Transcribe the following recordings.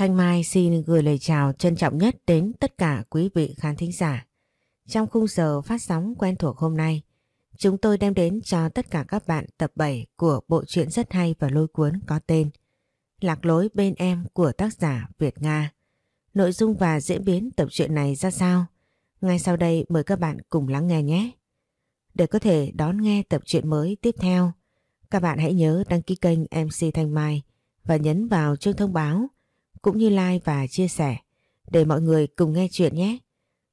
Thanh Mai xin gửi lời chào trân trọng nhất đến tất cả quý vị khán thính giả. Trong khung giờ phát sóng quen thuộc hôm nay, chúng tôi đem đến cho tất cả các bạn tập 7 của bộ truyện rất hay và lôi cuốn có tên Lạc lối bên em của tác giả Việt Nga. Nội dung và diễn biến tập truyện này ra sao? Ngay sau đây mời các bạn cùng lắng nghe nhé. Để có thể đón nghe tập truyện mới tiếp theo, các bạn hãy nhớ đăng ký kênh MC Thanh Mai và nhấn vào chuông thông báo cũng như like và chia sẻ để mọi người cùng nghe chuyện nhé.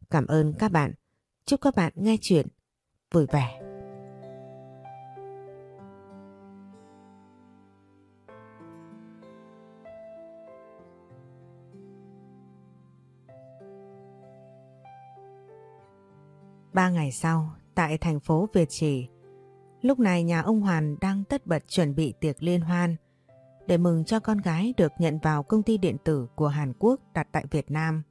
Cảm ơn các bạn. Chúc các bạn nghe chuyện vui vẻ. Ba ngày sau, tại thành phố Việt Trì, lúc này nhà ông Hoàn đang tất bật chuẩn bị tiệc liên hoan để mừng cho con gái được nhận vào công ty điện tử của Hàn Quốc đặt tại Việt Nam.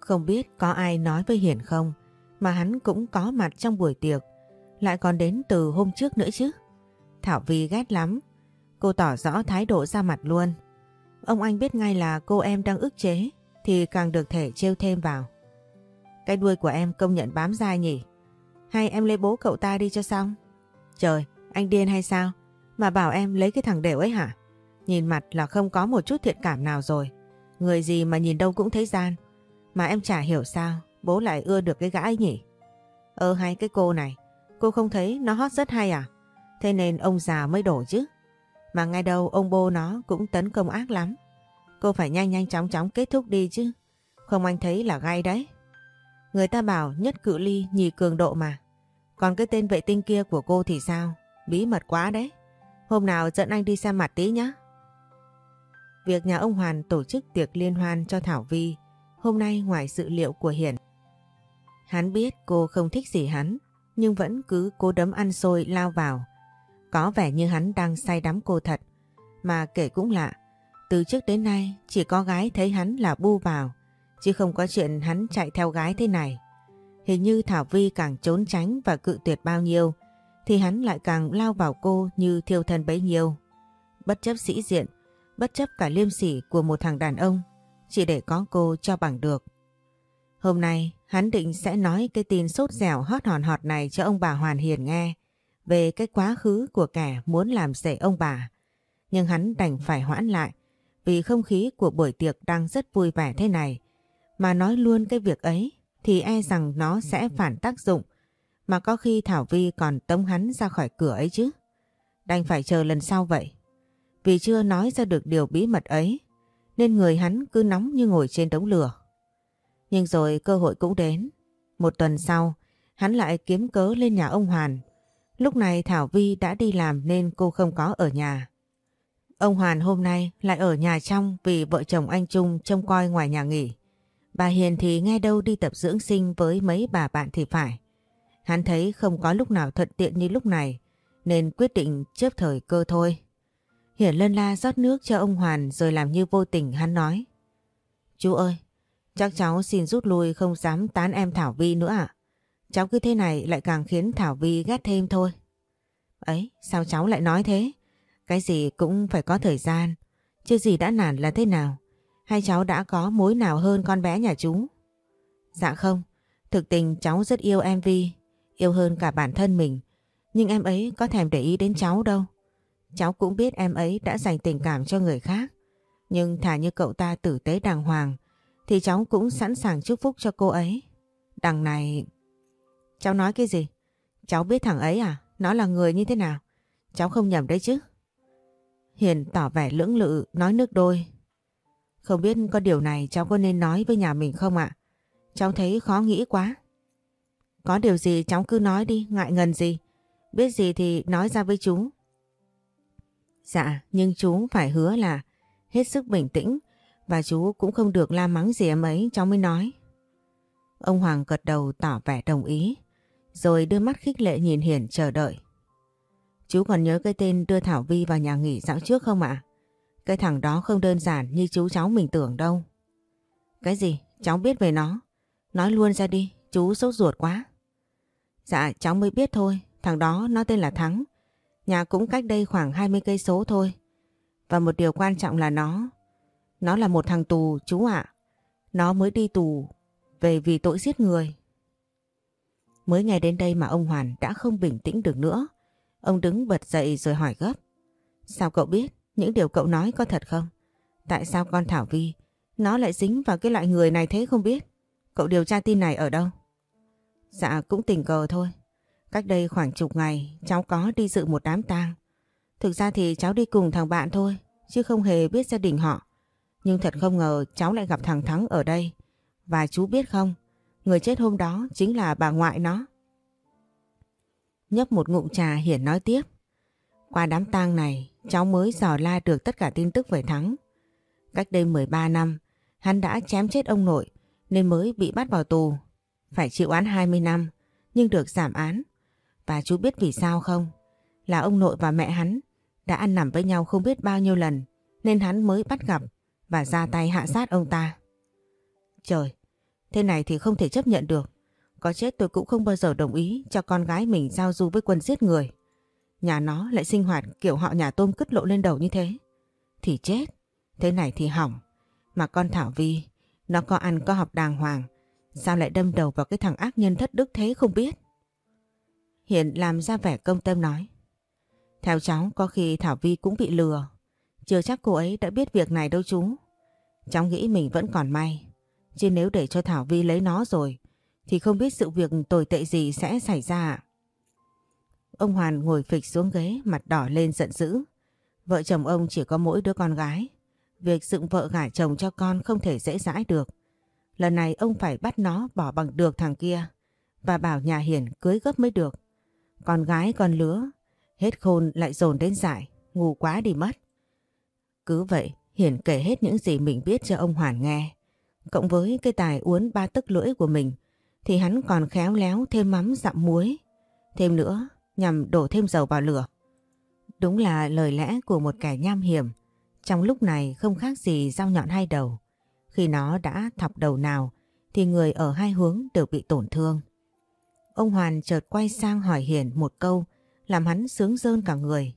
Không biết có ai nói với Hiển không mà hắn cũng có mặt trong buổi tiệc, lại còn đến từ hôm trước nữa chứ. Thảo Vi ghét lắm, cô tỏ rõ thái độ ra mặt luôn. Ông anh biết ngay là cô em đang ức chế thì càng được thể trêu thêm vào. Cái đuôi của em công nhận bám dai nhỉ? Hay em lấy bố cậu ta đi cho xong? Trời, anh điên hay sao? Mà bảo em lấy cái thằng đều ấy hả? Nhìn mặt là không có một chút thiện cảm nào rồi. Người gì mà nhìn đâu cũng thấy gian. Mà em chả hiểu sao bố lại ưa được cái gã ấy nhỉ. Ơ hay cái cô này, cô không thấy nó hot rất hay à? Thế nên ông già mới đổ chứ. Mà ngay đâu ông bô nó cũng tấn công ác lắm. Cô phải nhanh nhanh chóng chóng kết thúc đi chứ. Không anh thấy là gay đấy. Người ta bảo nhất cự ly nhì cường độ mà. Còn cái tên vệ tinh kia của cô thì sao? Bí mật quá đấy. Hôm nào dẫn anh đi xem mặt tí nhé. Việc nhà ông Hoàn tổ chức tiệc liên hoan cho Thảo Vi hôm nay ngoài dự liệu của Hiển. Hắn biết cô không thích gì hắn, nhưng vẫn cứ cố đấm ăn xôi lao vào. Có vẻ như hắn đang say đắm cô thật, mà kể cũng lạ. Từ trước đến nay chỉ có gái thấy hắn là bu vào, chứ không có chuyện hắn chạy theo gái thế này. Hình như Thảo Vi càng trốn tránh và cự tuyệt bao nhiêu, thì hắn lại càng lao vào cô như thiêu thân bấy nhiêu. Bất chấp sĩ diện, bất chấp cả liêm sỉ của một thằng đàn ông, chỉ để có cô cho bằng được. Hôm nay hắn định sẽ nói cái tin sốt dẻo hót hòn họt này cho ông bà Hoàn Hiền nghe về cái quá khứ của kẻ muốn làm rể ông bà. Nhưng hắn đành phải hoãn lại vì không khí của buổi tiệc đang rất vui vẻ thế này. Mà nói luôn cái việc ấy thì e rằng nó sẽ phản tác dụng mà có khi Thảo Vi còn tống hắn ra khỏi cửa ấy chứ. Đành phải chờ lần sau vậy. Vì chưa nói ra được điều bí mật ấy nên người hắn cứ nóng như ngồi trên đống lửa. Nhưng rồi cơ hội cũng đến. Một tuần sau, hắn lại kiếm cớ lên nhà ông Hoàn. Lúc này Thảo Vi đã đi làm nên cô không có ở nhà. Ông Hoàn hôm nay lại ở nhà trong vì vợ chồng anh Trung trông coi ngoài nhà nghỉ. Bà Hiền thì nghe đâu đi tập dưỡng sinh với mấy bà bạn thì phải. Hắn thấy không có lúc nào thuận tiện như lúc này nên quyết định chớp thời cơ thôi. Hiển lân la rót nước cho ông Hoàn rồi làm như vô tình hắn nói. Chú ơi, chắc cháu xin rút lui không dám tán em Thảo Vi nữa ạ. Cháu cứ thế này lại càng khiến Thảo Vi ghét thêm thôi. Ấy, sao cháu lại nói thế? Cái gì cũng phải có thời gian. Chứ gì đã nản là thế nào? Hay cháu đã có mối nào hơn con bé nhà chú? Dạ không, thực tình cháu rất yêu em Vi, yêu hơn cả bản thân mình. Nhưng em ấy có thèm để ý đến cháu đâu. Cháu cũng biết em ấy đã dành tình cảm cho người khác. Nhưng thà như cậu ta tử tế đàng hoàng thì cháu cũng sẵn sàng chúc phúc cho cô ấy. Đằng này... Cháu nói cái gì? Cháu biết thằng ấy à? Nó là người như thế nào? Cháu không nhầm đấy chứ? Hiền tỏ vẻ lưỡng lự nói nước đôi. Không biết có điều này cháu có nên nói với nhà mình không ạ? Cháu thấy khó nghĩ quá. Có điều gì cháu cứ nói đi, ngại ngần gì. Biết gì thì nói ra với chú. Dạ, nhưng chú phải hứa là hết sức bình tĩnh và chú cũng không được la mắng gì em ấy cháu mới nói. Ông Hoàng gật đầu tỏ vẻ đồng ý, rồi đưa mắt khích lệ nhìn Hiển chờ đợi. Chú còn nhớ cái tên đưa Thảo Vi vào nhà nghỉ dạo trước không ạ? Cái thằng đó không đơn giản như chú cháu mình tưởng đâu. Cái gì? Cháu biết về nó. Nói luôn ra đi, chú sốt ruột quá. Dạ cháu mới biết thôi, thằng đó nó tên là Thắng. Nhà cũng cách đây khoảng 20 cây số thôi. Và một điều quan trọng là nó, Nó là một thằng tù chú ạ. Nó mới đi tù về vì tội giết người. Mới nghe đến đây mà ông Hoàn đã không bình tĩnh được nữa. Ông đứng bật dậy rồi hỏi gấp. Sao cậu biết những điều cậu nói có thật không? Tại sao con Thảo Vi nó lại dính vào cái loại người này thế không biết? Cậu điều tra tin này ở đâu? Dạ cũng tình cờ thôi. Cách đây khoảng chục ngày cháu có đi dự một đám tang. Thực ra thì cháu đi cùng thằng bạn thôi chứ không hề biết gia đình họ. Nhưng thật không ngờ cháu lại gặp thằng Thắng ở đây. Và chú biết không, người chết hôm đó chính là bà ngoại nó. Nhấp một ngụm trà Hiển nói tiếp. Qua đám tang này, cháu mới dò la được tất cả tin tức về Thắng. Cách đây 13 năm, hắn đã chém chết ông nội nên mới bị bắt vào tù. Phải chịu án 20 năm, nhưng được giảm án. Và chú biết vì sao không? Là ông nội và mẹ hắn đã ăn nằm với nhau không biết bao nhiêu lần nên hắn mới bắt gặp và ra tay hạ sát ông ta. Trời, thế này thì không thể chấp nhận được. Có chết tôi cũng không bao giờ đồng ý cho con gái mình giao du với quân giết người. Nhà nó lại sinh hoạt kiểu họ nhà tôm cứt lộ lên đầu như thế. Thì chết, thế này thì hỏng. Mà con Thảo Vi, nó có ăn có học đàng hoàng. Sao lại đâm đầu vào cái thằng ác nhân thất đức thế không biết? Hiền làm ra vẻ công tâm nói. Theo cháu, có khi Thảo Vi cũng bị lừa. Chưa chắc cô ấy đã biết việc này đâu chú. Cháu nghĩ mình vẫn còn may. Chứ nếu để cho Thảo Vi lấy nó rồi, thì không biết sự việc tồi tệ gì sẽ xảy ra. Ông Hoàn ngồi phịch xuống ghế, mặt đỏ lên giận dữ. Vợ chồng ông chỉ có mỗi đứa con gái. Việc dựng vợ gả chồng cho con không thể dễ dãi được. Lần này ông phải bắt nó bỏ bằng được thằng kia và bảo nhà Hiền cưới gấp mới được. Con gái con lứa, hết khôn lại dồn đến dại, ngu quá đi mất. Cứ vậy, hiển kể hết những gì mình biết cho ông Hoàn nghe. Cộng với cái tài uốn ba tức lưỡi của mình, thì hắn còn khéo léo thêm mắm dặm muối. Thêm nữa, nhằm đổ thêm dầu vào lửa. Đúng là lời lẽ của một kẻ nham hiểm, trong lúc này không khác gì dao nhọn hai đầu. Khi nó đã thọc đầu nào, thì người ở hai hướng đều bị tổn thương. Ông Hoàn chợt quay sang hỏi Hiền một câu, làm hắn sướng rơn cả người.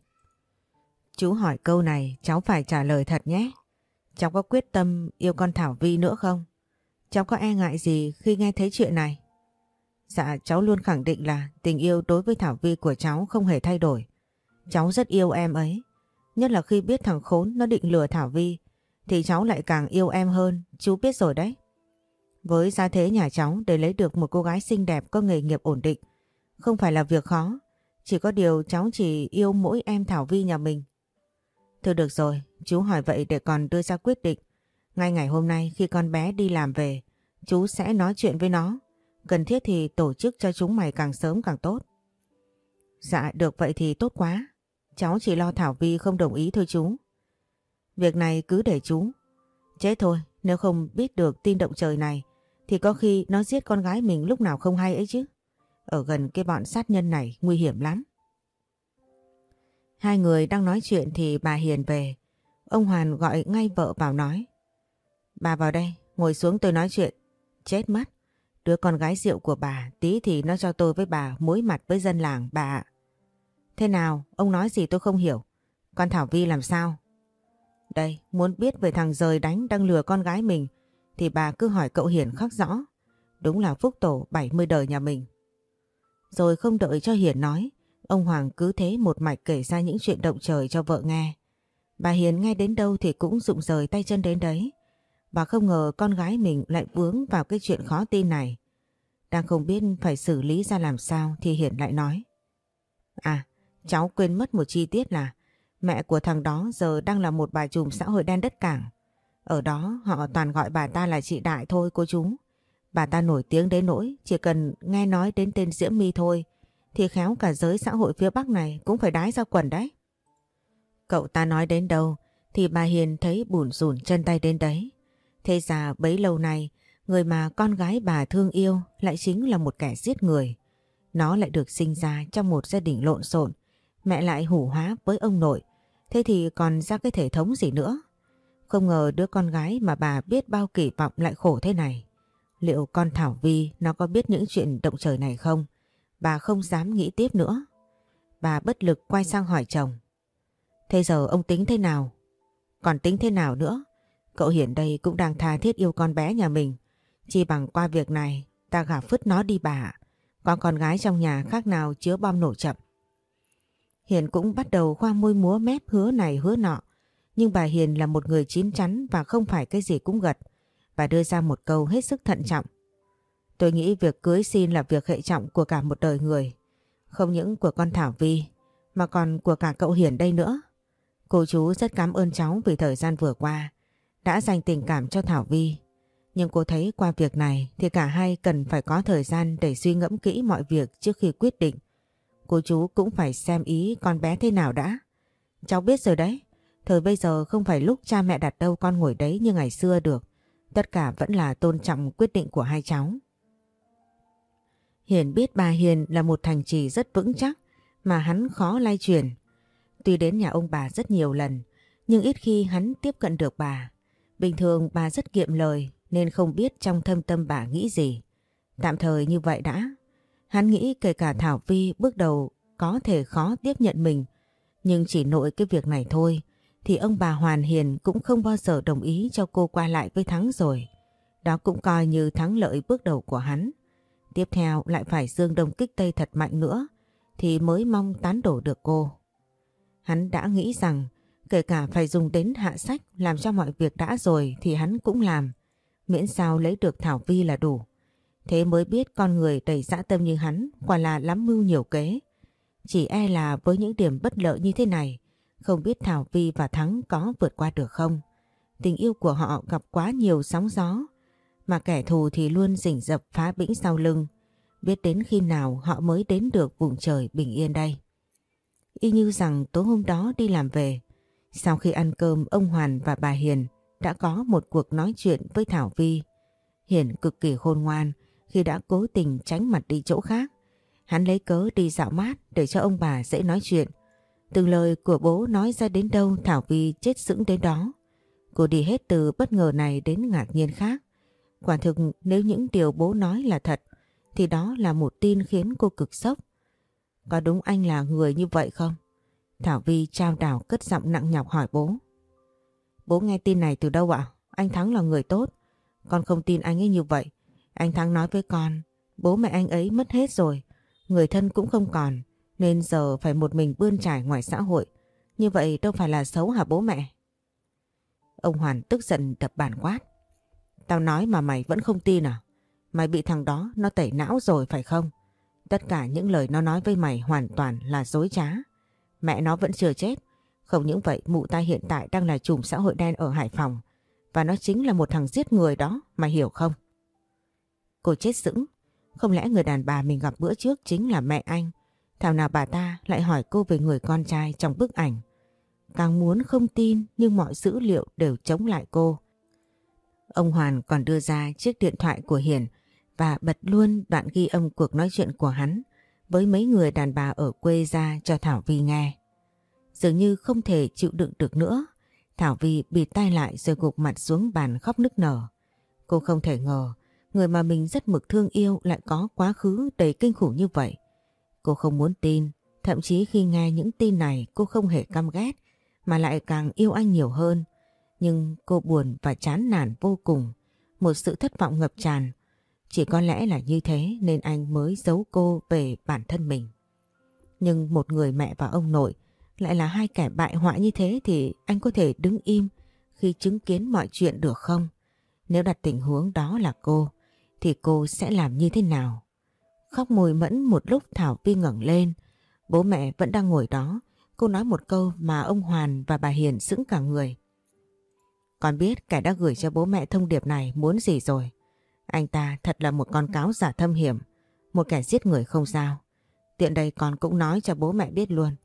Chú hỏi câu này cháu phải trả lời thật nhé. Cháu có quyết tâm yêu con Thảo Vi nữa không? Cháu có e ngại gì khi nghe thấy chuyện này? Dạ cháu luôn khẳng định là tình yêu đối với Thảo Vi của cháu không hề thay đổi. Cháu rất yêu em ấy. Nhất là khi biết thằng khốn nó định lừa Thảo Vi thì cháu lại càng yêu em hơn, chú biết rồi đấy. Với gia thế nhà cháu để lấy được một cô gái xinh đẹp có nghề nghiệp ổn định không phải là việc khó. Chỉ có điều cháu chỉ yêu mỗi em Thảo Vi nhà mình. Thôi được rồi, chú hỏi vậy để còn đưa ra quyết định. Ngay ngày hôm nay khi con bé đi làm về, chú sẽ nói chuyện với nó. Cần thiết thì tổ chức cho chúng mày càng sớm càng tốt. Dạ được vậy thì tốt quá. Cháu chỉ lo Thảo Vi không đồng ý thôi chú. Việc này cứ để chú. Chết thôi, nếu không biết được tin động trời này thì có khi nó giết con gái mình lúc nào không hay ấy chứ. Ở gần cái bọn sát nhân này nguy hiểm lắm. Hai người đang nói chuyện thì bà Hiền về. Ông Hoàn gọi ngay vợ vào nói. Bà vào đây, ngồi xuống tôi nói chuyện. Chết mất. Đứa con gái rượu của bà, tí thì nó cho tôi với bà mối mặt với dân làng, bà ạ Thế nào, ông nói gì tôi không hiểu. Con Thảo Vi làm sao? Đây, muốn biết về thằng rời đánh đang lừa con gái mình, thì bà cứ hỏi cậu Hiển khắc rõ. Đúng là phúc tổ 70 đời nhà mình. Rồi không đợi cho Hiển nói, ông Hoàng cứ thế một mạch kể ra những chuyện động trời cho vợ nghe. Bà Hiền nghe đến đâu thì cũng rụng rời tay chân đến đấy. Bà không ngờ con gái mình lại vướng vào cái chuyện khó tin này. Đang không biết phải xử lý ra làm sao thì Hiển lại nói. À, cháu quên mất một chi tiết là mẹ của thằng đó giờ đang là một bà trùm xã hội đen đất cảng. Ở đó họ toàn gọi bà ta là chị Đại thôi cô chú. Bà ta nổi tiếng đến nỗi chỉ cần nghe nói đến tên Diễm My thôi thì khéo cả giới xã hội phía Bắc này cũng phải đái ra quần đấy. Cậu ta nói đến đâu thì bà Hiền thấy bủn rủn chân tay đến đấy. Thế ra bấy lâu nay người mà con gái bà thương yêu lại chính là một kẻ giết người. Nó lại được sinh ra trong một gia đình lộn xộn, mẹ lại hủ hóa với ông nội. Thế thì còn ra cái thể thống gì nữa? Không ngờ đứa con gái mà bà biết bao kỳ vọng lại khổ thế này. Liệu con Thảo Vi nó có biết những chuyện động trời này không? Bà không dám nghĩ tiếp nữa. Bà bất lực quay sang hỏi chồng. Thế giờ ông tính thế nào? Còn tính thế nào nữa? Cậu Hiển đây cũng đang tha thiết yêu con bé nhà mình. Chỉ bằng qua việc này, ta gả phứt nó đi bà. Có con gái trong nhà khác nào chứa bom nổ chậm. Hiển cũng bắt đầu khoa môi múa mép hứa này hứa nọ. Nhưng bà Hiền là một người chín chắn và không phải cái gì cũng gật. Bà đưa ra một câu hết sức thận trọng. Tôi nghĩ việc cưới xin là việc hệ trọng của cả một đời người. Không những của con Thảo Vi mà còn của cả cậu Hiền đây nữa. Cô chú rất cảm ơn cháu vì thời gian vừa qua đã dành tình cảm cho Thảo Vi. Nhưng cô thấy qua việc này thì cả hai cần phải có thời gian để suy ngẫm kỹ mọi việc trước khi quyết định. Cô chú cũng phải xem ý con bé thế nào đã. Cháu biết rồi đấy, thời bây giờ không phải lúc cha mẹ đặt đâu con ngồi đấy như ngày xưa được. Tất cả vẫn là tôn trọng quyết định của hai cháu. Hiền biết bà Hiền là một thành trì rất vững chắc mà hắn khó lay chuyển. Tuy đến nhà ông bà rất nhiều lần, nhưng ít khi hắn tiếp cận được bà. Bình thường bà rất kiệm lời nên không biết trong thâm tâm bà nghĩ gì. Tạm thời như vậy đã. Hắn nghĩ kể cả Thảo Vi bước đầu có thể khó tiếp nhận mình, nhưng chỉ nội cái việc này thôi thì ông bà Hoàn Hiền cũng không bao giờ đồng ý cho cô qua lại với Thắng rồi. Đó cũng coi như thắng lợi bước đầu của hắn. Tiếp theo lại phải dương đông kích tây thật mạnh nữa, thì mới mong tán đổ được cô. Hắn đã nghĩ rằng, kể cả phải dùng đến hạ sách làm cho mọi việc đã rồi thì hắn cũng làm. Miễn sao lấy được Thảo Vi là đủ. Thế mới biết con người đầy dã tâm như hắn quả là lắm mưu nhiều kế. Chỉ e là với những điểm bất lợi như thế này không biết Thảo Vi và Thắng có vượt qua được không. Tình yêu của họ gặp quá nhiều sóng gió mà kẻ thù thì luôn rình rập phá bĩnh sau lưng. Biết đến khi nào họ mới đến được vùng trời bình yên đây. Y như rằng tối hôm đó đi làm về, sau khi ăn cơm ông Hoàn và bà Hiền đã có một cuộc nói chuyện với Thảo Vi. Hiền cực kỳ khôn ngoan khi đã cố tình tránh mặt đi chỗ khác. Hắn lấy cớ đi dạo mát để cho ông bà dễ nói chuyện. Từng lời của bố nói ra đến đâu Thảo Vi chết sững đến đó. Cô đi hết từ bất ngờ này đến ngạc nhiên khác. Quả thực nếu những điều bố nói là thật thì đó là một tin khiến cô cực sốc. Có đúng anh là người như vậy không? Thảo Vi trao đảo cất giọng nặng nhọc hỏi bố. Bố nghe tin này từ đâu ạ? Anh Thắng là người tốt. Con không tin anh ấy như vậy. Anh Thắng nói với con, bố mẹ anh ấy mất hết rồi. Người thân cũng không còn. Nên giờ phải một mình bươn trải ngoài xã hội. Như vậy đâu phải là xấu hả bố mẹ? Ông Hoàn tức giận đập bàn quát. Tao nói mà mày vẫn không tin à? Mày bị thằng đó nó tẩy não rồi phải không? Tất cả những lời nó nói với mày hoàn toàn là dối trá. Mẹ nó vẫn chưa chết. Không những vậy mụ ta hiện tại đang là chùm xã hội đen ở Hải Phòng. Và nó chính là một thằng giết người đó, mày hiểu không? Cô chết sững. Không lẽ người đàn bà mình gặp bữa trước chính là mẹ anh? Thảo nào bà ta lại hỏi cô về người con trai trong bức ảnh. Càng muốn không tin nhưng mọi dữ liệu đều chống lại cô. Ông Hoàn còn đưa ra chiếc điện thoại của Hiền và bật luôn đoạn ghi âm cuộc nói chuyện của hắn với mấy người đàn bà ở quê ra cho Thảo Vi nghe. Dường như không thể chịu đựng được nữa, Thảo Vi bịt tay lại rồi gục mặt xuống bàn khóc nức nở. Cô không thể ngờ người mà mình rất mực thương yêu lại có quá khứ đầy kinh khủng như vậy. Cô không muốn tin, thậm chí khi nghe những tin này cô không hề căm ghét mà lại càng yêu anh nhiều hơn. Nhưng cô buồn và chán nản vô cùng, một sự thất vọng ngập tràn chỉ có lẽ là như thế nên anh mới giấu cô về bản thân mình. Nhưng một người mẹ và ông nội lại là hai kẻ bại hoại như thế thì anh có thể đứng im khi chứng kiến mọi chuyện được không? Nếu đặt tình huống đó là cô, thì cô sẽ làm như thế nào? Khóc mùi mẫn một lúc Thảo Vi ngẩng lên, bố mẹ vẫn đang ngồi đó. Cô nói một câu mà ông Hoàn và bà Hiền sững cả người. Con biết kẻ đã gửi cho bố mẹ thông điệp này muốn gì rồi. Anh ta thật là một con cáo giả thâm hiểm, một kẻ giết người không sao. Tiện đây con cũng nói cho bố mẹ biết luôn.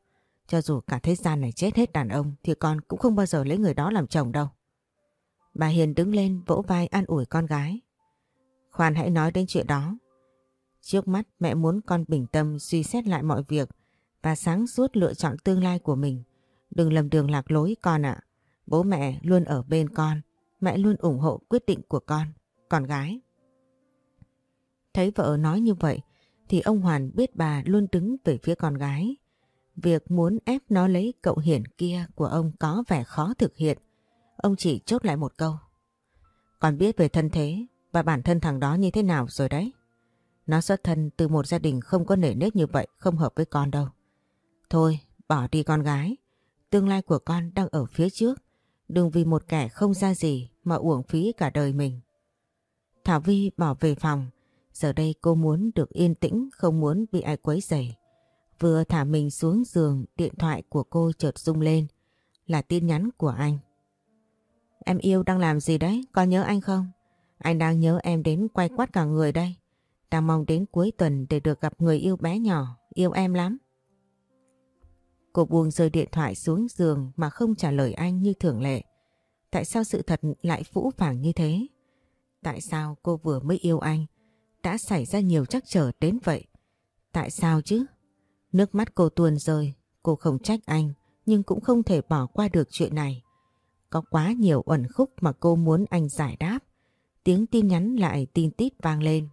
Cho dù cả thế gian này chết hết đàn ông thì con cũng không bao giờ lấy người đó làm chồng đâu. Bà Hiền đứng lên vỗ vai an ủi con gái. Khoan hãy nói đến chuyện đó. Trước mắt, mẹ muốn con bình tâm suy xét lại mọi việc và sáng suốt lựa chọn tương lai của mình. Đừng lầm đường lạc lối, con ạ. Bố mẹ luôn ở bên con. Mẹ luôn ủng hộ quyết định của con. Con gái. Thấy vợ nói như vậy, thì ông Hoàn biết bà luôn đứng về phía con gái. Việc muốn ép nó lấy cậu hiển kia của ông có vẻ khó thực hiện. ông chỉ chốt lại một câu. Con biết về thân thế và bản thân thằng đó như thế nào rồi đấy. Nó xuất thân từ một gia đình không có nể nếp như vậy không hợp với con đâu. Thôi, bỏ đi con gái. Tương lai của con đang ở phía trước. Đừng vì một kẻ không ra gì mà uổng phí cả đời mình. Thảo Vi bỏ về phòng. Giờ đây cô muốn được yên tĩnh, không muốn bị ai quấy rầy. Vừa thả mình xuống giường, điện thoại của cô chợt rung lên. Là tin nhắn của anh. Em yêu đang làm gì đấy? Có nhớ anh không? Anh đang nhớ em đến quay quát cả người đây. Đang mong đến cuối tuần để được gặp người yêu bé nhỏ, yêu em lắm. Cô buông rơi điện thoại xuống giường mà không trả lời anh như thường lệ. Tại sao sự thật lại phũ phàng như thế? Tại sao cô vừa mới yêu anh đã xảy ra nhiều trắc trở đến vậy? Tại sao chứ? Nước mắt cô tuôn rơi, cô không trách anh nhưng cũng không thể bỏ qua được chuyện này. Có quá nhiều uẩn khúc mà cô muốn anh giải đáp. Tiếng tin nhắn lại tin tít vang lên.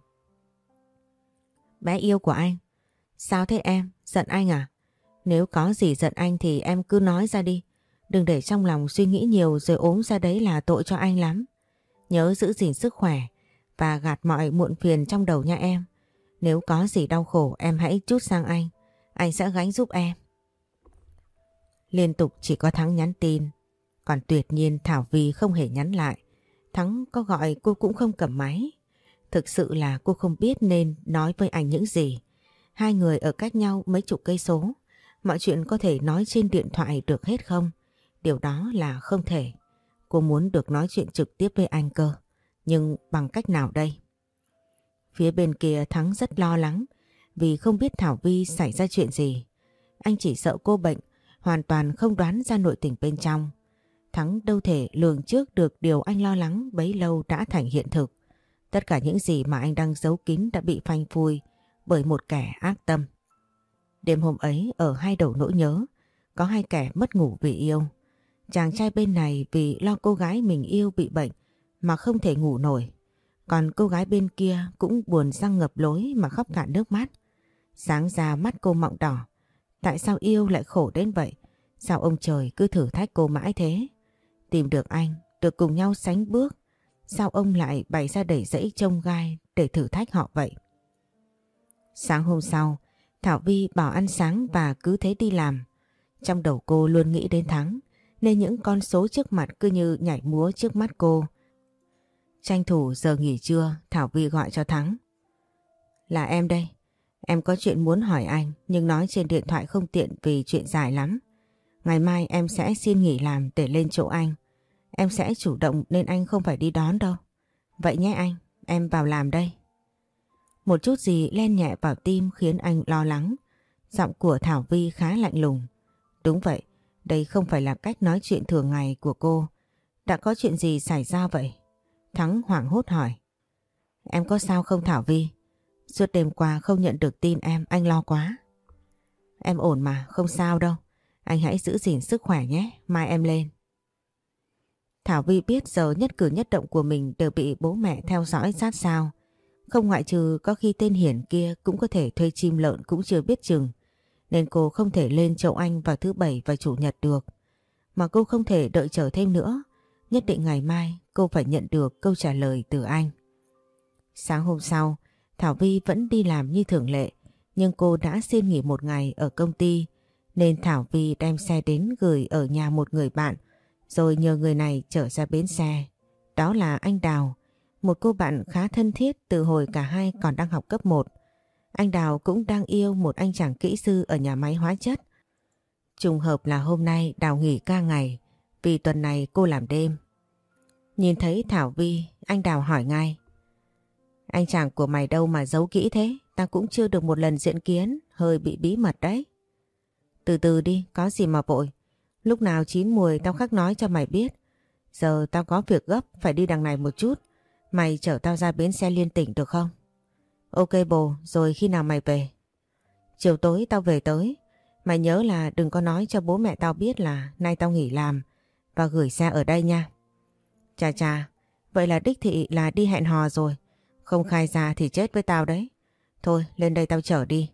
Bé yêu của anh. Sao thế em? Giận anh à? Nếu có gì giận anh thì em cứ nói ra đi. Đừng để trong lòng suy nghĩ nhiều rồi ốm ra đấy là tội cho anh lắm. Nhớ giữ gìn sức khỏe và gạt mọi muộn phiền trong đầu nha em. Nếu có gì đau khổ, em hãy chút sang anh. Anh sẽ gánh giúp em. Liên tục chỉ có Thắng nhắn tin. Còn tuyệt nhiên Thảo Vi không hề nhắn lại. Thắng có gọi cô cũng không cầm máy. Thực sự là cô không biết nên nói với anh những gì. Hai người ở cách nhau mấy chục cây số. Mọi chuyện có thể nói trên điện thoại được hết không? Điều đó là không thể. Cô muốn được nói chuyện trực tiếp với anh cơ. Nhưng bằng cách nào đây? Phía bên kia Thắng rất lo lắng vì không biết Thảo Vi xảy ra chuyện gì. Anh chỉ sợ cô bệnh, hoàn toàn không đoán ra nội tình bên trong. Thắng đâu thể lường trước được điều anh lo lắng bấy lâu đã thành hiện thực. Tất cả những gì mà anh đang giấu kín đã bị phanh phui bởi một kẻ ác tâm. Đêm hôm ấy ở hai đầu nỗi nhớ, có hai kẻ mất ngủ vì yêu. Chàng trai bên này vì lo cô gái mình yêu bị bệnh mà không thể ngủ nổi. Còn cô gái bên kia cũng buồn răng ngập lối mà khóc cả nước mắt. Sáng ra mắt cô mọng đỏ. Tại sao yêu lại khổ đến vậy? Sao ông trời cứ thử thách cô mãi thế? Tìm được anh, được cùng nhau sánh bước. Sao ông lại bày ra đẩy dãy trông gai để thử thách họ vậy? Sáng hôm sau, Thảo Vi bỏ ăn sáng và cứ thế đi làm. Trong đầu cô luôn nghĩ đến Thắng, nên những con số trước mặt cứ như nhảy múa trước mắt cô. Tranh thủ giờ nghỉ trưa, Thảo Vi gọi cho Thắng. Là em đây. Em có chuyện muốn hỏi anh, nhưng nói trên điện thoại không tiện vì chuyện dài lắm. Ngày mai em sẽ xin nghỉ làm để lên chỗ anh. Em sẽ chủ động nên anh không phải đi đón đâu. Vậy nhé anh, em vào làm đây. Một chút gì len nhẹ vào tim khiến anh lo lắng. Giọng của Thảo Vi khá lạnh lùng. Đúng vậy, đây không phải là cách nói chuyện thường ngày của cô. Đã có chuyện gì xảy ra vậy? Thắng hoảng hốt hỏi. Em có sao không Thảo Vi? Suốt đêm qua không nhận được tin em, anh lo quá. Em ổn mà, không sao đâu. Anh hãy giữ gìn sức khỏe nhé, mai em lên. Thảo Vi biết giờ nhất cử nhất động của mình đều bị bố mẹ theo dõi sát sao. Không ngoại trừ có khi tên Hiển kia cũng có thể thuê chim lợn cũng chưa biết chừng. Nên cô không thể lên châu Anh vào thứ bảy và chủ nhật được. Mà cô không thể đợi chờ thêm nữa. Nhất định ngày mai cô phải nhận được câu trả lời từ anh. Sáng hôm sau, Thảo Vi vẫn đi làm như thường lệ. Nhưng cô đã xin nghỉ một ngày ở công ty. Nên Thảo Vi đem xe đến gửi ở nhà một người bạn. Rồi nhờ người này trở ra bến xe. Đó là anh Đào một cô bạn khá thân thiết từ hồi cả hai còn đang học cấp 1. Anh Đào cũng đang yêu một anh chàng kỹ sư ở nhà máy hóa chất. Trùng hợp là hôm nay Đào nghỉ ca ngày vì tuần này cô làm đêm. Nhìn thấy Thảo Vi, anh Đào hỏi ngay. Anh chàng của mày đâu mà giấu kỹ thế? Ta cũng chưa được một lần diện kiến, hơi bị bí mật đấy. Từ từ đi, có gì mà vội. Lúc nào chín mùi tao khắc nói cho mày biết. Giờ tao có việc gấp, phải đi đằng này một chút. Mày chở tao ra bến xe liên tỉnh được không? Ok bồ, rồi khi nào mày về? Chiều tối tao về tới. Mày nhớ là đừng có nói cho bố mẹ tao biết là nay tao nghỉ làm và gửi xe ở đây nha. Chà chà, vậy là đích thị là đi hẹn hò rồi. Không khai ra thì chết với tao đấy. Thôi, lên đây tao chở đi.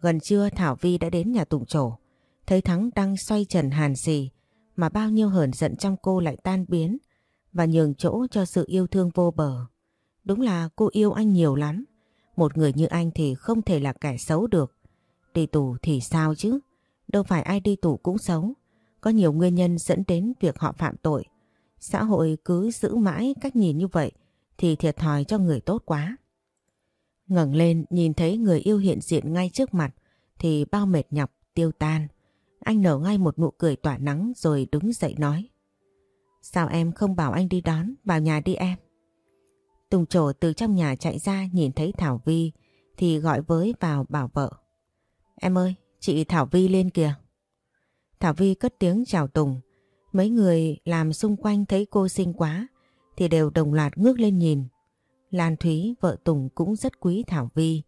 Gần trưa Thảo Vi đã đến nhà tụng trổ. Thấy Thắng đang xoay trần hàn xì, mà bao nhiêu hờn giận trong cô lại tan biến và nhường chỗ cho sự yêu thương vô bờ. Đúng là cô yêu anh nhiều lắm. Một người như anh thì không thể là kẻ xấu được. Đi tù thì sao chứ? Đâu phải ai đi tù cũng xấu. Có nhiều nguyên nhân dẫn đến việc họ phạm tội. Xã hội cứ giữ mãi cách nhìn như vậy thì thiệt thòi cho người tốt quá. ngẩng lên nhìn thấy người yêu hiện diện ngay trước mặt thì bao mệt nhọc, tiêu tan. Anh nở ngay một nụ cười tỏa nắng rồi đứng dậy nói. Sao em không bảo anh đi đón, vào nhà đi em. Tùng trổ từ trong nhà chạy ra nhìn thấy Thảo Vi thì gọi với vào bảo vợ. Em ơi, chị Thảo Vi lên kìa. Thảo Vi cất tiếng chào Tùng. Mấy người làm xung quanh thấy cô xinh quá thì đều đồng loạt ngước lên nhìn. Lan Thúy, vợ Tùng cũng rất quý Thảo Vi.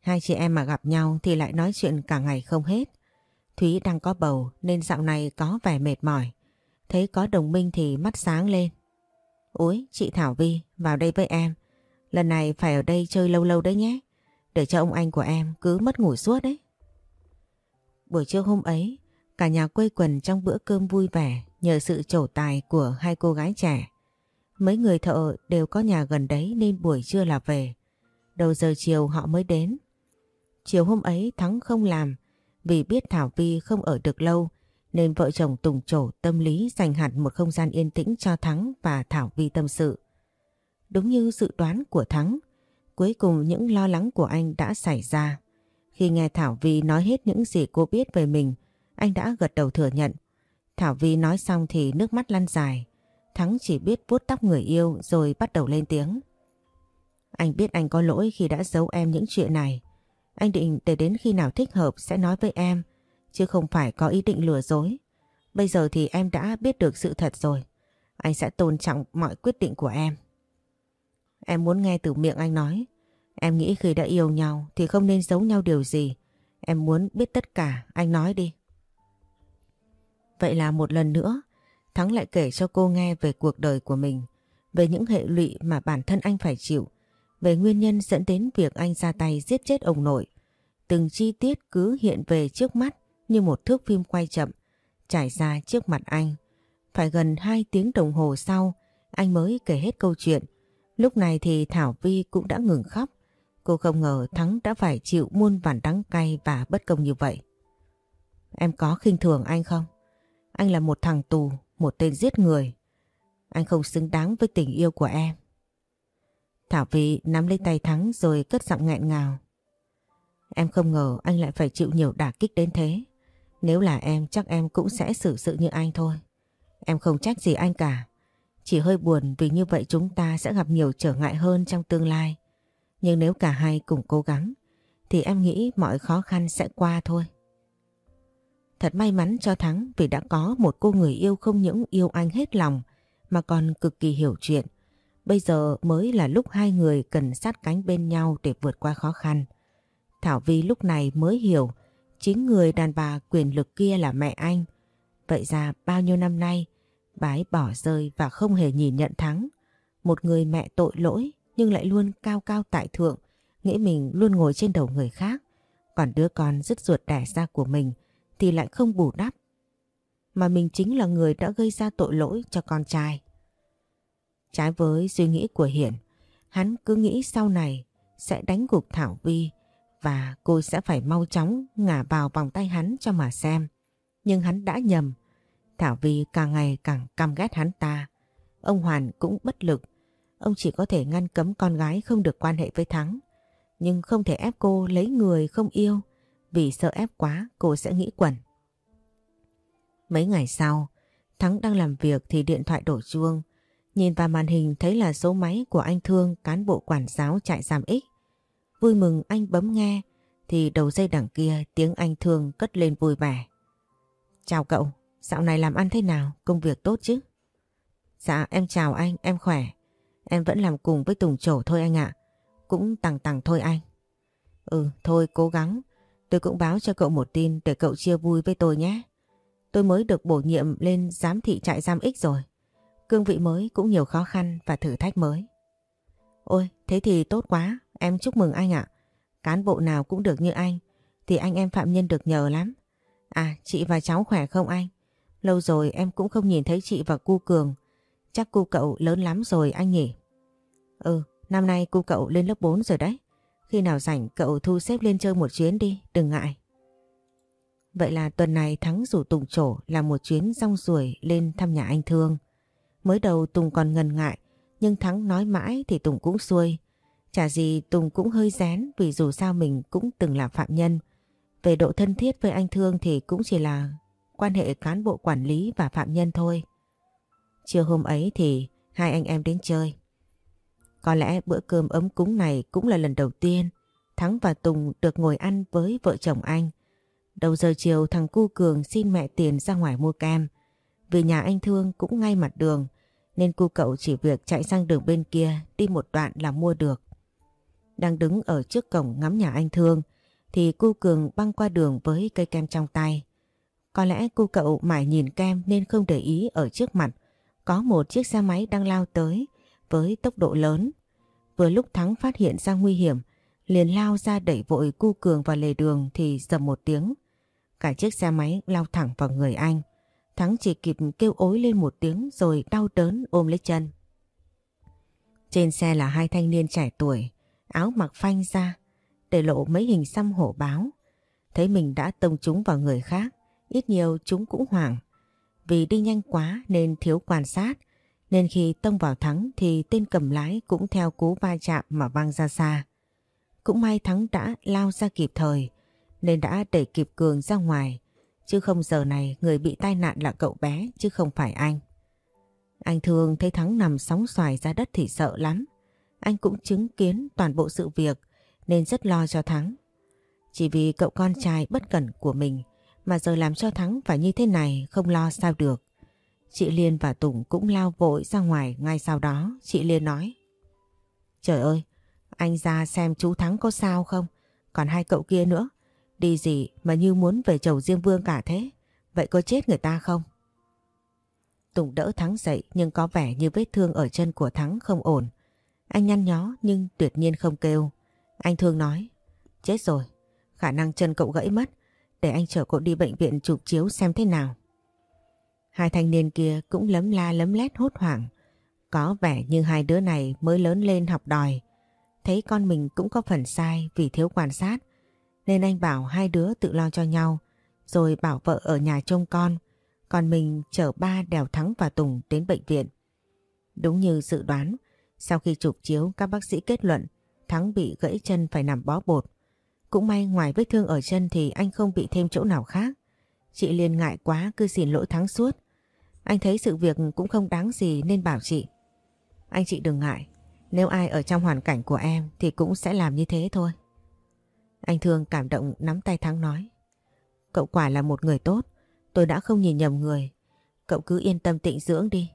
Hai chị em mà gặp nhau thì lại nói chuyện cả ngày không hết. Thúy đang có bầu nên dạo này có vẻ mệt mỏi. Thấy có đồng minh thì mắt sáng lên. Úi, chị Thảo Vi, vào đây với em. Lần này phải ở đây chơi lâu lâu đấy nhé. Để cho ông anh của em cứ mất ngủ suốt đấy. Buổi trưa hôm ấy, cả nhà quây quần trong bữa cơm vui vẻ nhờ sự trổ tài của hai cô gái trẻ. Mấy người thợ đều có nhà gần đấy nên buổi trưa là về. Đầu giờ chiều họ mới đến. Chiều hôm ấy Thắng không làm vì biết Thảo Vi không ở được lâu nên vợ chồng Tùng Trổ tâm lý dành hẳn một không gian yên tĩnh cho Thắng và Thảo Vi tâm sự. Đúng như dự đoán của Thắng, cuối cùng những lo lắng của anh đã xảy ra. Khi nghe Thảo Vi nói hết những gì cô biết về mình, anh đã gật đầu thừa nhận. Thảo Vi nói xong thì nước mắt lăn dài. Thắng chỉ biết vuốt tóc người yêu rồi bắt đầu lên tiếng. Anh biết anh có lỗi khi đã giấu em những chuyện này. Anh định để đến khi nào thích hợp sẽ nói với em, chứ không phải có ý định lừa dối. Bây giờ thì em đã biết được sự thật rồi. Anh sẽ tôn trọng mọi quyết định của em. Em muốn nghe từ miệng anh nói. Em nghĩ khi đã yêu nhau thì không nên giấu nhau điều gì. Em muốn biết tất cả, anh nói đi. Vậy là một lần nữa, Thắng lại kể cho cô nghe về cuộc đời của mình, về những hệ lụy mà bản thân anh phải chịu, về nguyên nhân dẫn đến việc anh ra tay giết chết ông nội. Từng chi tiết cứ hiện về trước mắt như một thước phim quay chậm, trải ra trước mặt anh. Phải gần 2 tiếng đồng hồ sau, anh mới kể hết câu chuyện. Lúc này thì Thảo Vi cũng đã ngừng khóc. Cô không ngờ Thắng đã phải chịu muôn vàn đắng cay và bất công như vậy. Em có khinh thường anh không? Anh là một thằng tù, một tên giết người. Anh không xứng đáng với tình yêu của em. Thảo Vy nắm lấy tay Thắng rồi cất giọng nghẹn ngào. Em không ngờ anh lại phải chịu nhiều đả kích đến thế. Nếu là em, chắc em cũng sẽ xử sự như anh thôi. Em không trách gì anh cả. Chỉ hơi buồn vì như vậy chúng ta sẽ gặp nhiều trở ngại hơn trong tương lai. Nhưng nếu cả hai cùng cố gắng, thì em nghĩ mọi khó khăn sẽ qua thôi. Thật may mắn cho Thắng vì đã có một cô người yêu không những yêu anh hết lòng, mà còn cực kỳ hiểu chuyện. Bây giờ mới là lúc hai người cần sát cánh bên nhau để vượt qua khó khăn. Thảo Vi lúc này mới hiểu chính người đàn bà quyền lực kia là mẹ anh. Vậy ra bao nhiêu năm nay bà ấy bỏ rơi và không hề nhìn nhận Thắng. Một người mẹ tội lỗi nhưng lại luôn cao cao tại thượng, nghĩ mình luôn ngồi trên đầu người khác. Còn đứa con dứt ruột đẻ ra của mình thì lại không bù đắp. Mà mình chính là người đã gây ra tội lỗi cho con trai. Trái với suy nghĩ của Hiển, hắn cứ nghĩ sau này sẽ đánh gục Thảo Vi và cô sẽ phải mau chóng ngả vào vòng tay hắn cho mà xem. Nhưng hắn đã nhầm. Thảo Vi càng ngày càng căm ghét hắn ta. Ông Hoàn cũng bất lực. Ông chỉ có thể ngăn cấm con gái không được quan hệ với Thắng. Nhưng không thể ép cô lấy người không yêu vì sợ ép quá cô sẽ nghĩ quẩn. Mấy ngày sau, Thắng đang làm việc thì điện thoại đổ chuông. Nhìn vào màn hình thấy là số máy của anh Thương cán bộ quản giáo trại giam X. Vui mừng anh bấm nghe thì đầu dây đằng kia tiếng anh Thương cất lên vui vẻ. Chào cậu, dạo này làm ăn thế nào, công việc tốt chứ? Dạ em chào anh, em khỏe. Em vẫn làm cùng với Tùng Trổ thôi anh ạ. Cũng tằng tằng thôi anh. Ừ, thôi cố gắng. Tôi cũng báo cho cậu một tin để cậu chia vui với tôi nhé. Tôi mới được bổ nhiệm lên giám thị trại giam X rồi. Cương vị mới cũng nhiều khó khăn và thử thách mới. Ôi, thế thì tốt quá, em chúc mừng anh ạ. Cán bộ nào cũng được như anh, thì anh em phạm nhân được nhờ lắm. À, chị và cháu khỏe không anh? Lâu rồi em cũng không nhìn thấy chị và cu Cường. Chắc cu cậu lớn lắm rồi anh nhỉ? Ừ, năm nay cu cậu lên lớp 4 rồi đấy. Khi nào rảnh cậu thu xếp lên chơi một chuyến đi, đừng ngại. Vậy là tuần này Thắng rủ Tùng trổ làm một chuyến rong ruổi lên thăm nhà anh Thương. Mới đầu Tùng còn ngần ngại, nhưng Thắng nói mãi thì Tùng cũng xuôi. Chả gì Tùng cũng hơi rén vì dù sao mình cũng từng là phạm nhân. Về độ thân thiết với anh Thương thì cũng chỉ là quan hệ cán bộ quản lý và phạm nhân thôi. Chiều hôm ấy thì hai anh em đến chơi. Có lẽ bữa cơm ấm cúng này cũng là lần đầu tiên Thắng và Tùng được ngồi ăn với vợ chồng anh. Đầu giờ chiều thằng cu Cường xin mẹ tiền ra ngoài mua kem. Vì nhà anh Thương cũng ngay mặt đường nên cu cậu chỉ việc chạy sang đường bên kia, đi một đoạn là mua được. Đang đứng ở trước cổng ngắm nhà anh Thương, thì cu Cường băng qua đường với cây kem trong tay. Có lẽ cu cậu mải nhìn kem nên không để ý ở trước mặt có một chiếc xe máy đang lao tới với tốc độ lớn. Vừa lúc Thắng phát hiện ra nguy hiểm, liền lao ra đẩy vội cu Cường vào lề đường thì dầm một tiếng. Cả chiếc xe máy lao thẳng vào người anh. Thắng chỉ kịp kêu ối lên một tiếng rồi đau đớn ôm lấy chân. Trên xe là hai thanh niên trẻ tuổi, áo mặc phanh ra, để lộ mấy hình xăm hổ báo. Thấy mình đã tông chúng vào người khác, ít nhiều chúng cũng hoảng. Vì đi nhanh quá nên thiếu quan sát, nên khi tông vào Thắng thì tên cầm lái cũng theo cú va chạm mà văng ra xa. Cũng may Thắng đã lao ra kịp thời, nên đã đẩy kịp Cường ra ngoài. Chứ không giờ này người bị tai nạn là cậu bé chứ không phải anh. Anh thường thấy Thắng nằm sóng xoài ra đất thì sợ lắm. Anh cũng chứng kiến toàn bộ sự việc nên rất lo cho Thắng. Chỉ vì cậu con trai bất cẩn của mình mà giờ làm cho Thắng phải như thế này không lo sao được. Chị Liên và Tùng cũng lao vội ra ngoài ngay sau đó. Chị Liên nói. Trời ơi, anh ra xem chú Thắng có sao không? Còn hai cậu kia nữa. Đi gì mà như muốn về chầu Diêm Vương cả thế? Vậy có chết người ta không? Tùng đỡ Thắng dậy nhưng có vẻ như vết thương ở chân của Thắng không ổn. Anh nhăn nhó nhưng tuyệt nhiên không kêu. Anh thương nói. Chết rồi, khả năng chân cậu gãy mất. Để anh chở cậu đi bệnh viện chụp chiếu xem thế nào. Hai thanh niên kia cũng lấm la lấm lét hốt hoảng. Có vẻ như hai đứa này mới lớn lên học đòi. Thấy con mình cũng có phần sai vì thiếu quan sát. Nên anh bảo hai đứa tự lo cho nhau. Rồi bảo vợ ở nhà trông con. Còn mình chở ba đèo thắng và Tùng đến bệnh viện. Đúng như dự đoán, sau khi chụp chiếu các bác sĩ kết luận Thắng bị gãy chân phải nằm bó bột. Cũng may ngoài vết thương ở chân thì anh không bị thêm chỗ nào khác. Chị liền ngại quá cứ xin lỗi Thắng suốt. Anh thấy sự việc cũng không đáng gì nên bảo chị. Anh chị đừng ngại, nếu ai ở trong hoàn cảnh của em thì cũng sẽ làm như thế thôi. Anh Thương cảm động nắm tay Thắng nói. Cậu quả là một người tốt, tôi đã không nhìn nhầm người. Cậu cứ yên tâm tịnh dưỡng đi.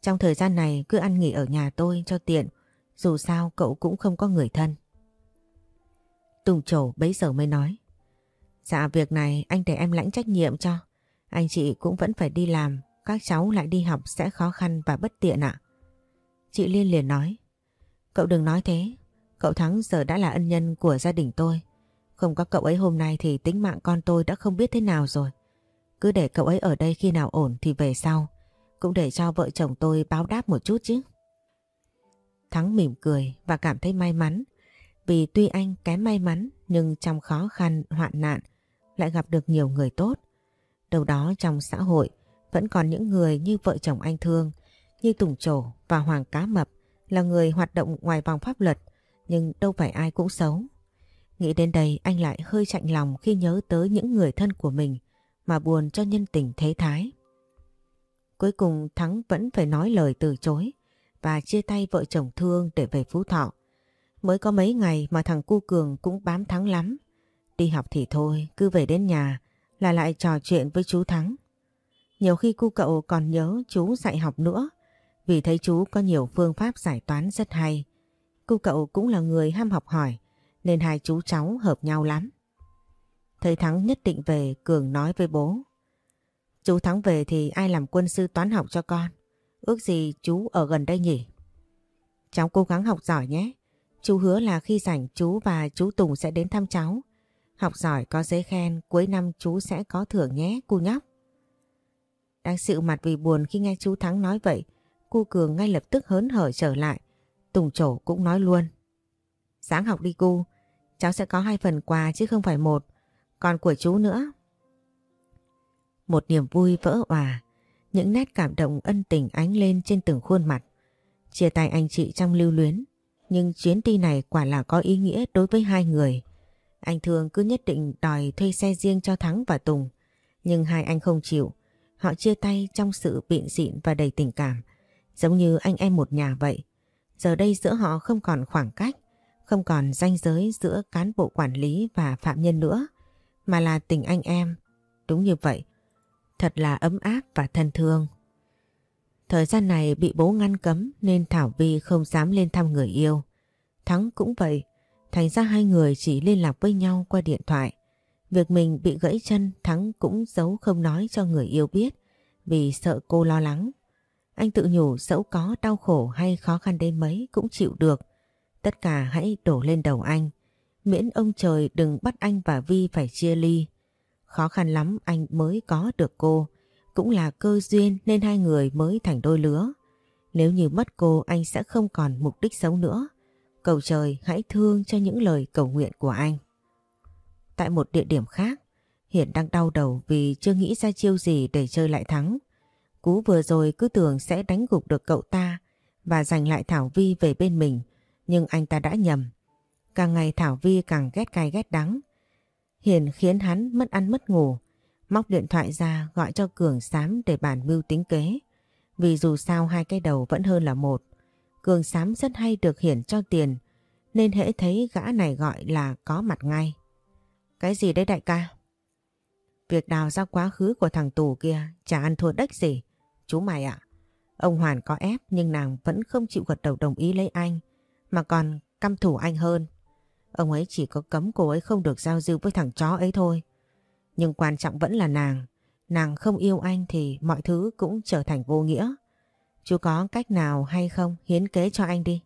Trong thời gian này cứ ăn nghỉ ở nhà tôi cho tiện, dù sao cậu cũng không có người thân. Tùng trổ bấy giờ mới nói. Dạ việc này anh để em lãnh trách nhiệm cho. Anh chị cũng vẫn phải đi làm các cháu lại đi học sẽ khó khăn và bất tiện ạ. Chị Liên liền nói, cậu đừng nói thế, cậu Thắng giờ đã là ân nhân của gia đình tôi. Không có cậu ấy hôm nay thì tính mạng con tôi đã không biết thế nào rồi. Cứ để cậu ấy ở đây khi nào ổn thì về sau, cũng để cho vợ chồng tôi báo đáp một chút chứ. Thắng mỉm cười và cảm thấy may mắn, vì tuy anh kém may mắn nhưng trong khó khăn, hoạn nạn lại gặp được nhiều người tốt. đầu đó trong xã hội, vẫn còn những người như vợ chồng anh Thương, như Tùng Trổ và Hoàng Cá Mập là người hoạt động ngoài vòng pháp luật, nhưng đâu phải ai cũng xấu. Nghĩ đến đây anh lại hơi chạnh lòng khi nhớ tới những người thân của mình mà buồn cho nhân tình thế thái. Cuối cùng Thắng vẫn phải nói lời từ chối và chia tay vợ chồng Thương để về Phú Thọ. Mới có mấy ngày mà thằng Cu Cường cũng bám Thắng lắm. Đi học thì thôi, cứ về đến nhà là lại trò chuyện với chú Thắng. Nhiều khi cu cậu còn nhớ chú dạy học nữa vì thấy chú có nhiều phương pháp giải toán rất hay. Cu cậu cũng là người ham học hỏi nên hai chú cháu hợp nhau lắm. Thấy Thắng nhất định về Cường nói với bố. Chú Thắng về thì ai làm quân sư toán học cho con? Ước gì chú ở gần đây nhỉ? Cháu cố gắng học giỏi nhé. Chú hứa là khi rảnh chú và chú Tùng sẽ đến thăm cháu. Học giỏi có giấy khen, cuối năm chú sẽ có thưởng nhé, cô nhóc. Đang sự mặt vì buồn khi nghe chú Thắng nói vậy, cô Cường ngay lập tức hớn hở trở lại. Tùng trổ cũng nói luôn. Sáng học đi cu, cháu sẽ có hai phần quà chứ không phải một, còn của chú nữa. Một niềm vui vỡ òa, những nét cảm động ân tình ánh lên trên từng khuôn mặt. Chia tay anh chị trong lưu luyến, nhưng chuyến đi này quả là có ý nghĩa đối với hai người. Anh thường cứ nhất định đòi thuê xe riêng cho Thắng và Tùng, nhưng hai anh không chịu. Họ chia tay trong sự bịn dịn và đầy tình cảm, giống như anh em một nhà vậy. Giờ đây giữa họ không còn khoảng cách, không còn ranh giới giữa cán bộ quản lý và phạm nhân nữa, mà là tình anh em. Đúng như vậy, thật là ấm áp và thân thương. Thời gian này bị bố ngăn cấm nên Thảo Vi không dám lên thăm người yêu. Thắng cũng vậy, thành ra hai người chỉ liên lạc với nhau qua điện thoại. Việc mình bị gãy chân Thắng cũng giấu không nói cho người yêu biết vì sợ cô lo lắng. Anh tự nhủ dẫu có đau khổ hay khó khăn đến mấy cũng chịu được. Tất cả hãy đổ lên đầu anh. Miễn ông trời đừng bắt anh và Vi phải chia ly. Khó khăn lắm anh mới có được cô. Cũng là cơ duyên nên hai người mới thành đôi lứa. Nếu như mất cô anh sẽ không còn mục đích sống nữa. Cầu trời hãy thương cho những lời cầu nguyện của anh. Tại một địa điểm khác, Hiển đang đau đầu vì chưa nghĩ ra chiêu gì để chơi lại thắng. Cú vừa rồi cứ tưởng sẽ đánh gục được cậu ta và giành lại Thảo Vi về bên mình, nhưng anh ta đã nhầm. Càng ngày Thảo Vi càng ghét cay ghét đắng. Hiền khiến hắn mất ăn mất ngủ, móc điện thoại ra gọi cho Cường Sám để bàn mưu tính kế. Vì dù sao hai cái đầu vẫn hơn là một. Cường Sám rất hay được Hiển cho tiền, nên hễ thấy gã này gọi là có mặt ngay. Cái gì đấy đại ca? Việc đào ra quá khứ của thằng tù kia chả ăn thua đếch gì. Chú mày ạ, ông Hoàn có ép nhưng nàng vẫn không chịu gật đầu đồng ý lấy anh, mà còn căm thủ anh hơn. Ông ấy chỉ có cấm cô ấy không được giao dư với thằng chó ấy thôi. Nhưng quan trọng vẫn là nàng. Nàng không yêu anh thì mọi thứ cũng trở thành vô nghĩa. Chú có cách nào hay không hiến kế cho anh đi.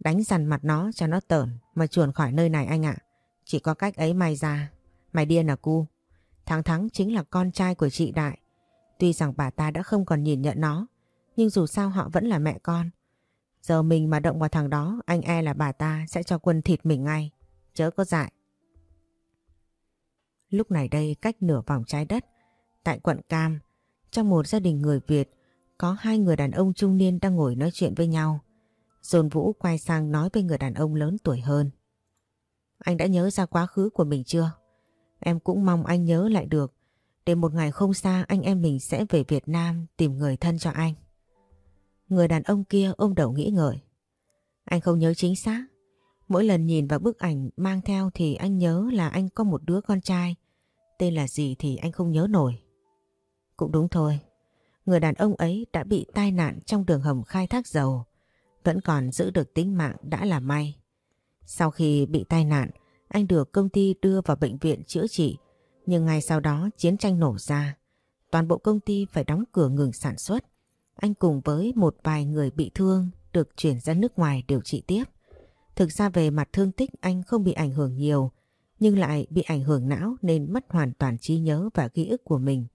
Đánh dằn mặt nó cho nó tởn mà chuồn khỏi nơi này anh ạ. Chỉ có cách ấy mày ra. Mày điên à cu. Thắng Thắng chính là con trai của chị Đại. Tuy rằng bà ta đã không còn nhìn nhận nó, nhưng dù sao họ vẫn là mẹ con. Giờ mình mà động vào thằng đó, anh e là bà ta sẽ cho quân thịt mình ngay. Chớ có dại. Lúc này đây cách nửa vòng trái đất, tại quận Cam, trong một gia đình người Việt, có hai người đàn ông trung niên đang ngồi nói chuyện với nhau. Dồn Vũ quay sang nói với người đàn ông lớn tuổi hơn. Anh đã nhớ ra quá khứ của mình chưa? Em cũng mong anh nhớ lại được để một ngày không xa anh em mình sẽ về Việt Nam tìm người thân cho anh. Người đàn ông kia ôm đầu nghĩ ngợi. Anh không nhớ chính xác. Mỗi lần nhìn vào bức ảnh mang theo thì anh nhớ là anh có một đứa con trai. Tên là gì thì anh không nhớ nổi. Cũng đúng thôi. Người đàn ông ấy đã bị tai nạn trong đường hầm khai thác dầu. Vẫn còn giữ được tính mạng đã là may. Sau khi bị tai nạn, anh được công ty đưa vào bệnh viện chữa trị, nhưng ngay sau đó chiến tranh nổ ra. Toàn bộ công ty phải đóng cửa ngừng sản xuất. Anh cùng với một vài người bị thương được chuyển ra nước ngoài điều trị tiếp. Thực ra về mặt thương tích anh không bị ảnh hưởng nhiều, nhưng lại bị ảnh hưởng não nên mất hoàn toàn trí nhớ và ký ức của mình.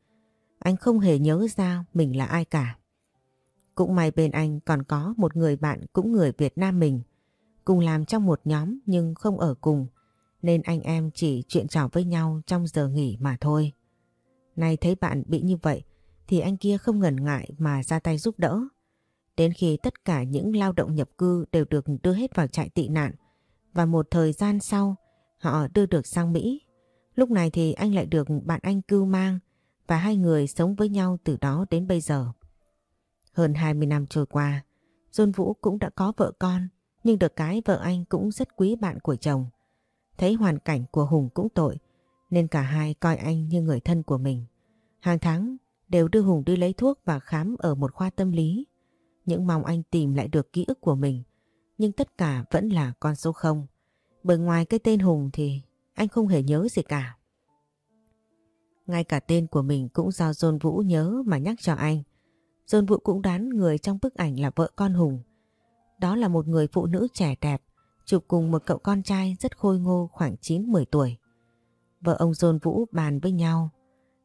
Anh không hề nhớ ra mình là ai cả. Cũng may bên anh còn có một người bạn cũng người Việt Nam mình, cùng làm trong một nhóm nhưng không ở cùng nên anh em chỉ chuyện trò với nhau trong giờ nghỉ mà thôi. Nay thấy bạn bị như vậy thì anh kia không ngần ngại mà ra tay giúp đỡ. Đến khi tất cả những lao động nhập cư đều được đưa hết vào trại tị nạn và một thời gian sau họ đưa được sang Mỹ. Lúc này thì anh lại được bạn anh cưu mang và hai người sống với nhau từ đó đến bây giờ. Hơn 20 năm trôi qua, John Vũ cũng đã có vợ con nhưng được cái vợ anh cũng rất quý bạn của chồng. Thấy hoàn cảnh của Hùng cũng tội nên cả hai coi anh như người thân của mình. Hàng tháng đều đưa Hùng đi lấy thuốc và khám ở một khoa tâm lý. Những mong anh tìm lại được ký ức của mình nhưng tất cả vẫn là con số không. Bởi ngoài cái tên Hùng thì anh không hề nhớ gì cả. Ngay cả tên của mình cũng do John Vũ nhớ mà nhắc cho anh. John Vũ cũng đoán người trong bức ảnh là vợ con Hùng. Đó là một người phụ nữ trẻ đẹp, chụp cùng một cậu con trai rất khôi ngô khoảng 9-10 tuổi. Vợ ông John Vũ bàn với nhau,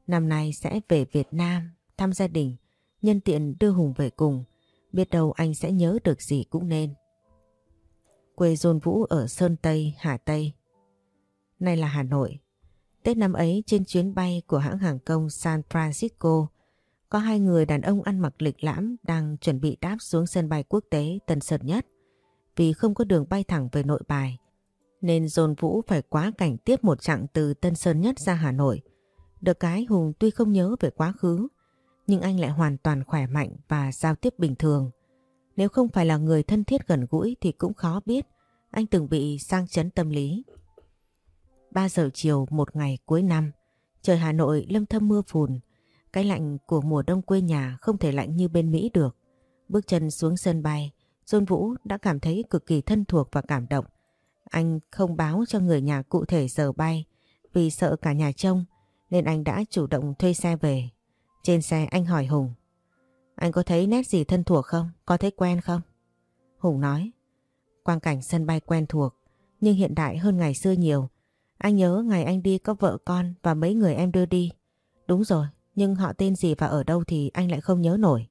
năm nay sẽ về Việt Nam thăm gia đình, nhân tiện đưa Hùng về cùng. Biết đâu anh sẽ nhớ được gì cũng nên. Quê Dôn Vũ ở Sơn Tây, Hà Tây. Nay là Hà Nội. Tết năm ấy trên chuyến bay của hãng hàng không San Francisco, có hai người đàn ông ăn mặc lịch lãm đang chuẩn bị đáp xuống sân bay quốc tế Tân Sơn Nhất. Vì không có đường bay thẳng về nội bài, nên Dồn Vũ phải quá cảnh tiếp một chặng từ Tân Sơn Nhất ra Hà Nội. Được cái Hùng tuy không nhớ về quá khứ, nhưng anh lại hoàn toàn khỏe mạnh và giao tiếp bình thường. Nếu không phải là người thân thiết gần gũi thì cũng khó biết anh từng bị sang chấn tâm lý. 3 giờ chiều một ngày cuối năm, trời Hà Nội lâm thâm mưa phùn. Cái lạnh của mùa đông quê nhà không thể lạnh như bên Mỹ được. Bước chân xuống sân bay, John Vũ đã cảm thấy cực kỳ thân thuộc và cảm động. Anh không báo cho người nhà cụ thể giờ bay vì sợ cả nhà trông nên anh đã chủ động thuê xe về. Trên xe anh hỏi Hùng Anh có thấy nét gì thân thuộc không? Có thấy quen không? Hùng nói Quang cảnh sân bay quen thuộc nhưng hiện đại hơn ngày xưa nhiều. Anh nhớ ngày anh đi có vợ con và mấy người em đưa đi. Đúng rồi, nhưng họ tên gì và ở đâu thì anh lại không nhớ nổi.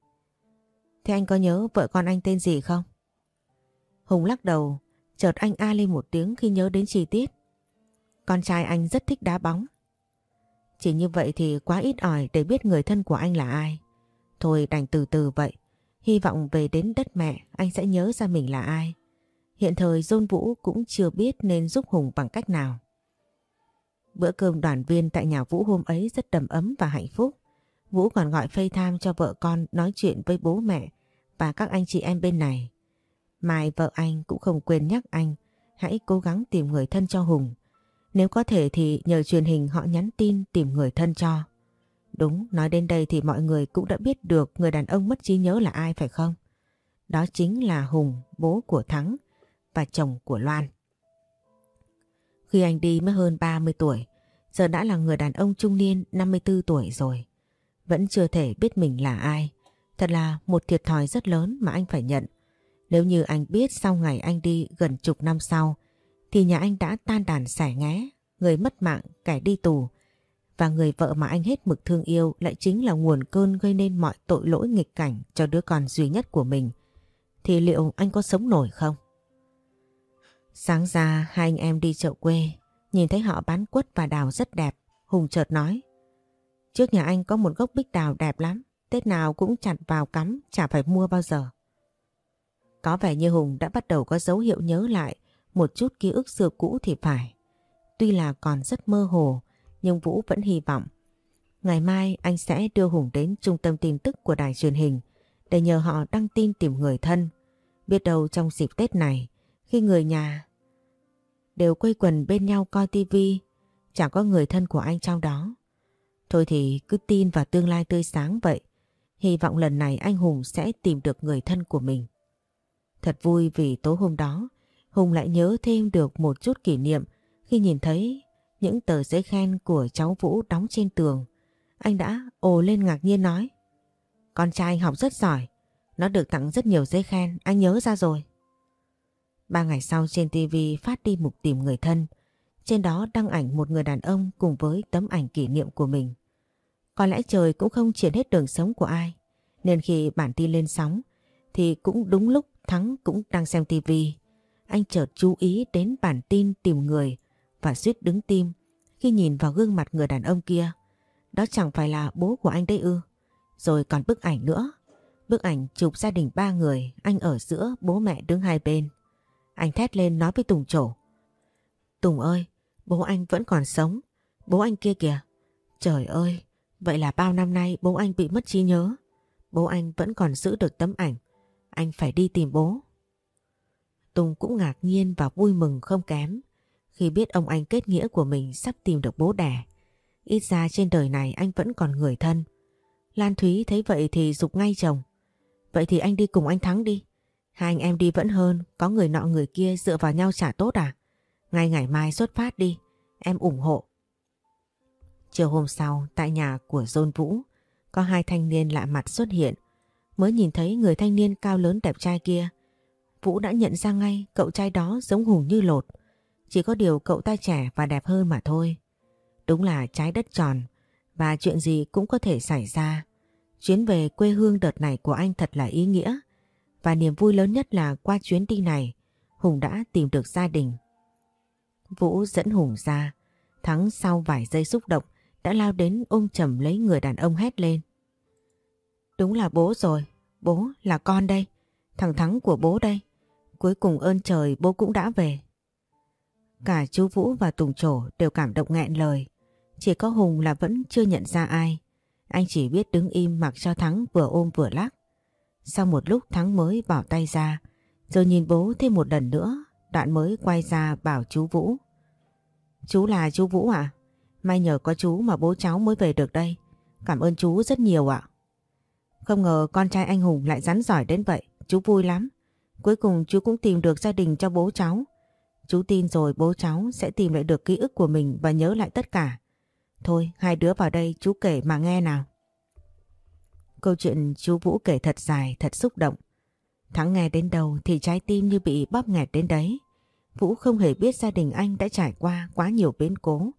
Thế anh có nhớ vợ con anh tên gì không? Hùng lắc đầu, chợt anh a lên một tiếng khi nhớ đến chi tiết. Con trai anh rất thích đá bóng. Chỉ như vậy thì quá ít ỏi để biết người thân của anh là ai. Thôi đành từ từ vậy. Hy vọng về đến đất mẹ, anh sẽ nhớ ra mình là ai. Hiện thời Dôn Vũ cũng chưa biết nên giúp Hùng bằng cách nào. Bữa cơm đoàn viên tại nhà Vũ hôm ấy rất đầm ấm và hạnh phúc. Vũ còn gọi FaceTime cho vợ con nói chuyện với bố mẹ và các anh chị em bên này. Mai vợ anh cũng không quên nhắc anh, hãy cố gắng tìm người thân cho Hùng. Nếu có thể thì nhờ truyền hình họ nhắn tin tìm người thân cho. Đúng, nói đến đây thì mọi người cũng đã biết được người đàn ông mất trí nhớ là ai phải không? Đó chính là Hùng, bố của Thắng và chồng của Loan. Khi anh đi mới hơn 30 tuổi, giờ đã là người đàn ông trung niên 54 tuổi rồi. Vẫn chưa thể biết mình là ai. Thật là một thiệt thòi rất lớn mà anh phải nhận. Nếu như anh biết sau ngày anh đi gần chục năm sau, thì nhà anh đã tan đàn xẻ nghé, người mất mạng, kẻ đi tù. Và người vợ mà anh hết mực thương yêu lại chính là nguồn cơn gây nên mọi tội lỗi nghịch cảnh cho đứa con duy nhất của mình. Thì liệu anh có sống nổi không? Sáng ra hai anh em đi chợ quê, nhìn thấy họ bán quất và đào rất đẹp, Hùng chợt nói. Trước nhà anh có một gốc bích đào đẹp lắm, Tết nào cũng chặt vào cắm, chả phải mua bao giờ. Có vẻ như Hùng đã bắt đầu có dấu hiệu nhớ lại một chút ký ức xưa cũ thì phải. Tuy là còn rất mơ hồ, nhưng Vũ vẫn hy vọng. Ngày mai anh sẽ đưa Hùng đến trung tâm tin tức của đài truyền hình để nhờ họ đăng tin tìm người thân. Biết đâu trong dịp Tết này, khi người nhà đều quây quần bên nhau coi tivi, chẳng có người thân của anh trong đó. Thôi thì cứ tin vào tương lai tươi sáng vậy. Hy vọng lần này anh Hùng sẽ tìm được người thân của mình. Thật vui vì tối hôm đó Hùng lại nhớ thêm được một chút kỷ niệm khi nhìn thấy những tờ giấy khen của cháu Vũ đóng trên tường. Anh đã ồ lên ngạc nhiên nói, Con trai anh học rất giỏi, Nó được tặng rất nhiều giấy khen, Anh nhớ ra rồi Ba ngày sau trên TV phát đi mục tìm người thân. Trên đó đăng ảnh một người đàn ông cùng với tấm ảnh kỷ niệm của mình. Có lẽ trời cũng không triển hết đường sống của ai. Nên khi bản tin lên sóng thì cũng đúng lúc Thắng cũng đang xem TV. Anh chợt chú ý đến bản tin tìm người và suýt đứng tim khi nhìn vào gương mặt người đàn ông kia. Đó chẳng phải là bố của anh đấy ư. Rồi còn bức ảnh nữa. Bức ảnh chụp gia đình ba người, anh ở giữa, bố mẹ đứng hai bên. Anh thét lên nói với Tùng trổ. Tùng ơi, bố anh vẫn còn sống. Bố anh kia kìa. Trời ơi, vậy là bao năm nay bố anh bị mất trí nhớ. Bố anh vẫn còn giữ được tấm ảnh. Anh phải đi tìm bố. Tùng cũng ngạc nhiên và vui mừng không kém khi biết ông anh kết nghĩa của mình sắp tìm được bố đẻ. Ít ra trên đời này anh vẫn còn người thân. Lan Thúy thấy vậy thì dục ngay chồng. Vậy thì anh đi cùng anh Thắng đi. Hai anh em đi vẫn hơn, có người nọ người kia dựa vào nhau chả tốt à? Ngay ngày mai xuất phát đi, em ủng hộ. Chiều hôm sau, tại nhà của Dôn Vũ, có hai thanh niên lạ mặt xuất hiện. Mới nhìn thấy người thanh niên cao lớn đẹp trai kia, Vũ đã nhận ra ngay cậu trai đó giống Hùng như lột. Chỉ có điều cậu ta trẻ và đẹp hơn mà thôi. Đúng là trái đất tròn và chuyện gì cũng có thể xảy ra. Chuyến về quê hương đợt này của anh thật là ý nghĩa. Và niềm vui lớn nhất là qua chuyến đi này, Hùng đã tìm được gia đình. Vũ dẫn Hùng ra, Thắng sau vài giây xúc động đã lao đến ôm chầm lấy người đàn ông hét lên. Đúng là bố rồi, bố là con đây, thằng Thắng của bố đây. Cuối cùng ơn trời bố cũng đã về. Cả chú Vũ và Tùng Trổ đều cảm động nghẹn lời. Chỉ có Hùng là vẫn chưa nhận ra ai. Anh chỉ biết đứng im mặc cho Thắng vừa ôm vừa lắc. Sau một lúc Thắng mới bỏ tay ra, rồi nhìn bố thêm một lần nữa, đoạn mới quay ra bảo chú Vũ. Chú là chú Vũ à? May nhờ có chú mà bố cháu mới về được đây. Cảm ơn chú rất nhiều ạ. Không ngờ con trai anh Hùng lại rắn giỏi đến vậy, chú vui lắm. Cuối cùng chú cũng tìm được gia đình cho bố cháu. Chú tin rồi bố cháu sẽ tìm lại được ký ức của mình và nhớ lại tất cả. Thôi hai đứa vào đây chú kể mà nghe nào. Câu chuyện chú Vũ kể thật dài, thật xúc động. Thắng nghe đến đầu thì trái tim như bị bóp nghẹt đến đấy. Vũ không hề biết gia đình anh đã trải qua quá nhiều biến cố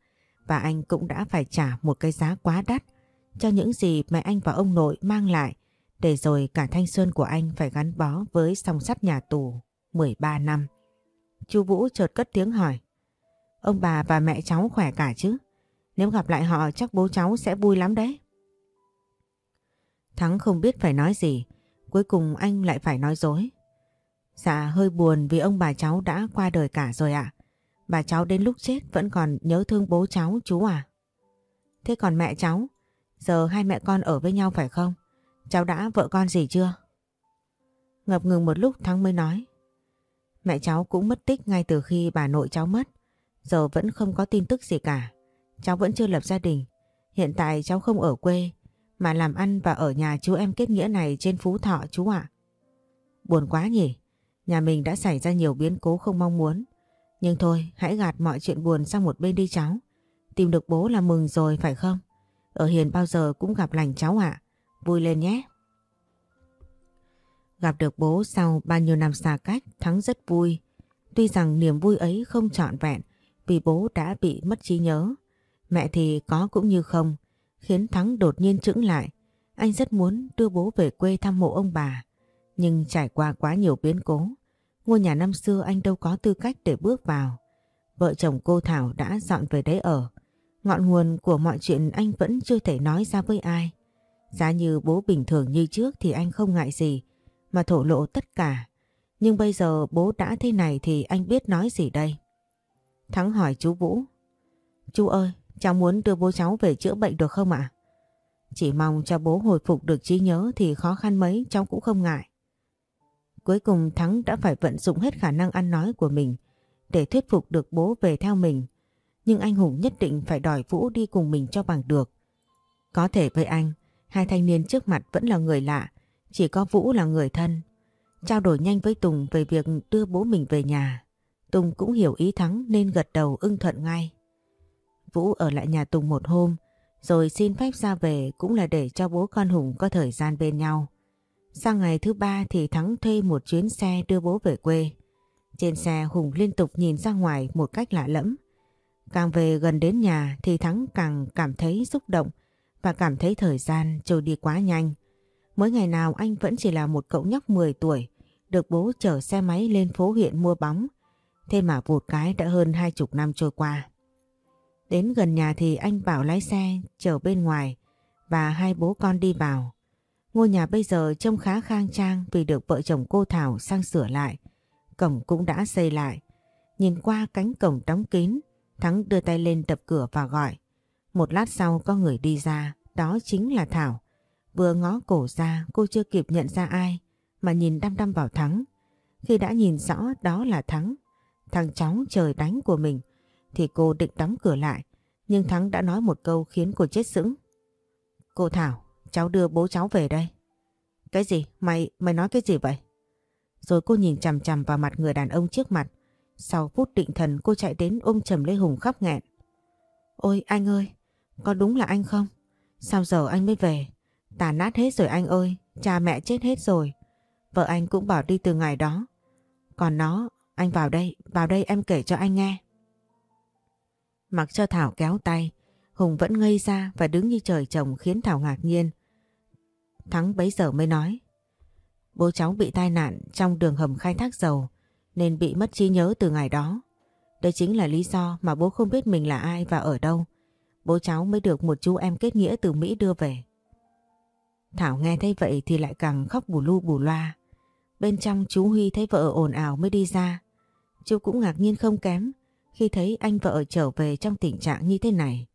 và anh cũng đã phải trả một cái giá quá đắt cho những gì mẹ anh và ông nội mang lại để rồi cả thanh xuân của anh phải gắn bó với song sắt nhà tù 13 năm. Chú Vũ chợt cất tiếng hỏi Ông bà và mẹ cháu khỏe cả chứ? Nếu gặp lại họ chắc bố cháu sẽ vui lắm đấy. Thắng không biết phải nói gì, cuối cùng anh lại phải nói dối. Dạ hơi buồn vì ông bà cháu đã qua đời cả rồi ạ. Bà cháu đến lúc chết vẫn còn nhớ thương bố cháu chú à? Thế còn mẹ cháu? Giờ hai mẹ con ở với nhau phải không? Cháu đã vợ con gì chưa? Ngập ngừng một lúc Thắng mới nói. Mẹ cháu cũng mất tích ngay từ khi bà nội cháu mất. Giờ vẫn không có tin tức gì cả. Cháu vẫn chưa lập gia đình. Hiện tại cháu không ở quê, mà làm ăn và ở nhà chú em kết nghĩa này trên Phú Thọ chú ạ. Buồn quá nhỉ. Nhà mình đã xảy ra nhiều biến cố không mong muốn. Nhưng thôi, hãy gạt mọi chuyện buồn sang một bên đi cháu. Tìm được bố là mừng rồi, phải không? Ở Hiền bao giờ cũng gặp lành cháu ạ. Vui lên nhé. Gặp được bố sau bao nhiêu năm xa cách Thắng rất vui. Tuy rằng niềm vui ấy không trọn vẹn vì bố đã bị mất trí nhớ. Mẹ thì có cũng như không khiến Thắng đột nhiên chững lại. Anh rất muốn đưa bố về quê thăm mộ ông bà. Nhưng trải qua quá nhiều biến cố, ngôi nhà năm xưa anh đâu có tư cách để bước vào. Vợ chồng cô Thảo đã dọn về đấy ở. Ngọn nguồn của mọi chuyện anh vẫn chưa thể nói ra với ai. Giá như bố bình thường như trước thì anh không ngại gì mà thổ lộ tất cả. Nhưng bây giờ bố đã thế này thì anh biết nói gì đây? Thắng hỏi chú Vũ. Chú ơi, cháu muốn đưa bố cháu về chữa bệnh được không ạ? Chỉ mong cho bố hồi phục được trí nhớ thì khó khăn mấy cháu cũng không ngại. Cuối cùng Thắng đã phải vận dụng hết khả năng ăn nói của mình để thuyết phục được bố về theo mình. Nhưng anh Hùng nhất định phải đòi Vũ đi cùng mình cho bằng được. Có thể với anh, hai thanh niên trước mặt vẫn là người lạ, chỉ có Vũ là người thân. Trao đổi nhanh với Tùng về việc đưa bố mình về nhà. Tùng cũng hiểu ý Thắng nên gật đầu ưng thuận ngay. Vũ ở lại nhà Tùng một hôm, rồi xin phép ra về cũng là để cho bố con Hùng có thời gian bên nhau. Sang ngày thứ ba thì Thắng thuê một chuyến xe đưa bố về quê. Trên xe Hùng liên tục nhìn ra ngoài một cách lạ lẫm. Càng về gần đến nhà thì Thắng càng cảm thấy xúc động và cảm thấy thời gian trôi đi quá nhanh. Mỗi ngày nào anh vẫn chỉ là một cậu nhóc 10 tuổi, được bố chở xe máy lên phố huyện mua bóng. Thế mà vụt cái đã hơn hai chục năm trôi qua. Đến gần nhà thì anh bảo lái xe chở bên ngoài và hai bố con đi vào. Ngôi nhà bây giờ trông khá khang trang vì được vợ chồng cô Thảo sang sửa lại. Cổng cũng đã xây lại. Nhìn qua cánh cổng đóng kín, Thắng đưa tay lên đập cửa và gọi. Một lát sau có người đi ra, đó chính là Thảo. Vừa ngó cổ ra cô chưa kịp nhận ra ai mà nhìn đăm đăm vào Thắng. Khi đã nhìn rõ đó là Thắng, thằng cháu trời đánh của mình thì cô định đóng cửa lại. Nhưng Thắng đã nói một câu khiến cô chết sững. Cô Thảo, cháu đưa bố cháu về đây. Cái gì? Mày, mày nói cái gì vậy? Rồi cô nhìn chằm chằm vào mặt người đàn ông trước mặt. Sau phút định thần cô chạy đến ôm chầm lấy Hùng khóc nghẹn. Ôi anh ơi, có đúng là anh không? Sao giờ anh mới về? Tàn nát hết rồi anh ơi, cha mẹ chết hết rồi. Vợ anh cũng bỏ đi từ ngày đó. Còn nó, anh vào đây, vào đây em kể cho anh nghe. Mặc cho Thảo kéo tay, Hùng vẫn ngây ra và đứng như trời trồng khiến Thảo ngạc nhiên. Thắng bấy giờ mới nói. Bố cháu bị tai nạn trong đường hầm khai thác dầu nên bị mất trí nhớ từ ngày đó. Đây chính là lý do mà bố không biết mình là ai và ở đâu. Bố cháu mới được một chú em kết nghĩa từ Mỹ đưa về. Thảo nghe thấy vậy thì lại càng khóc bù lu bù loa. Bên trong chú Huy thấy vợ ồn ào mới đi ra. Chú cũng ngạc nhiên không kém khi thấy anh vợ trở về trong tình trạng như thế này.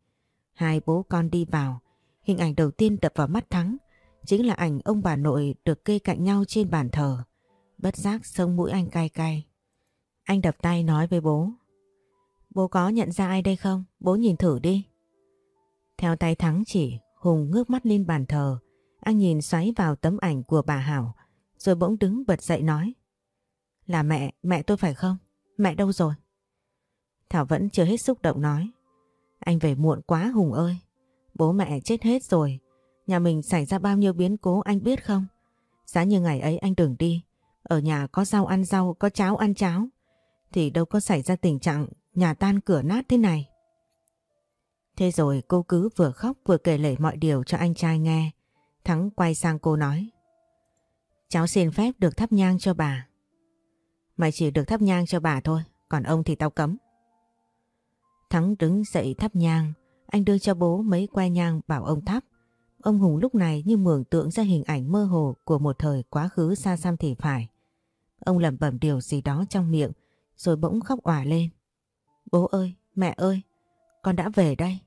Hai bố con đi vào, hình ảnh đầu tiên đập vào mắt Thắng chính là ảnh ông bà nội được kê cạnh nhau trên bàn thờ. Bất giác sông mũi anh cay cay. Anh đập tay nói với bố. Bố có nhận ra ai đây không? Bố nhìn thử đi. Theo tay Thắng chỉ, Hùng ngước mắt lên bàn thờ. Anh nhìn xoáy vào tấm ảnh của bà Hảo, rồi bỗng đứng bật dậy nói. Là mẹ, mẹ tôi phải không? Mẹ đâu rồi? Thảo vẫn chưa hết xúc động nói. Anh về muộn quá Hùng ơi. Bố mẹ chết hết rồi. Nhà mình xảy ra bao nhiêu biến cố anh biết không? Giá như ngày ấy anh đừng đi. Ở nhà có rau ăn rau, có cháo ăn cháo. Thì đâu có xảy ra tình trạng nhà tan cửa nát thế này. Thế rồi cô cứ vừa khóc vừa kể lể mọi điều cho anh trai nghe. Thắng quay sang cô nói. Cháu xin phép được thắp nhang cho bà. Mày chỉ được thắp nhang cho bà thôi, còn ông thì tao cấm. Thắng đứng dậy thắp nhang, anh đưa cho bố mấy que nhang bảo ông thắp. Ông Hùng lúc này như mường tượng ra hình ảnh mơ hồ của một thời quá khứ xa xăm thì phải. Ông lẩm bẩm điều gì đó trong miệng, rồi bỗng khóc òa lên. Bố ơi, mẹ ơi, con đã về đây.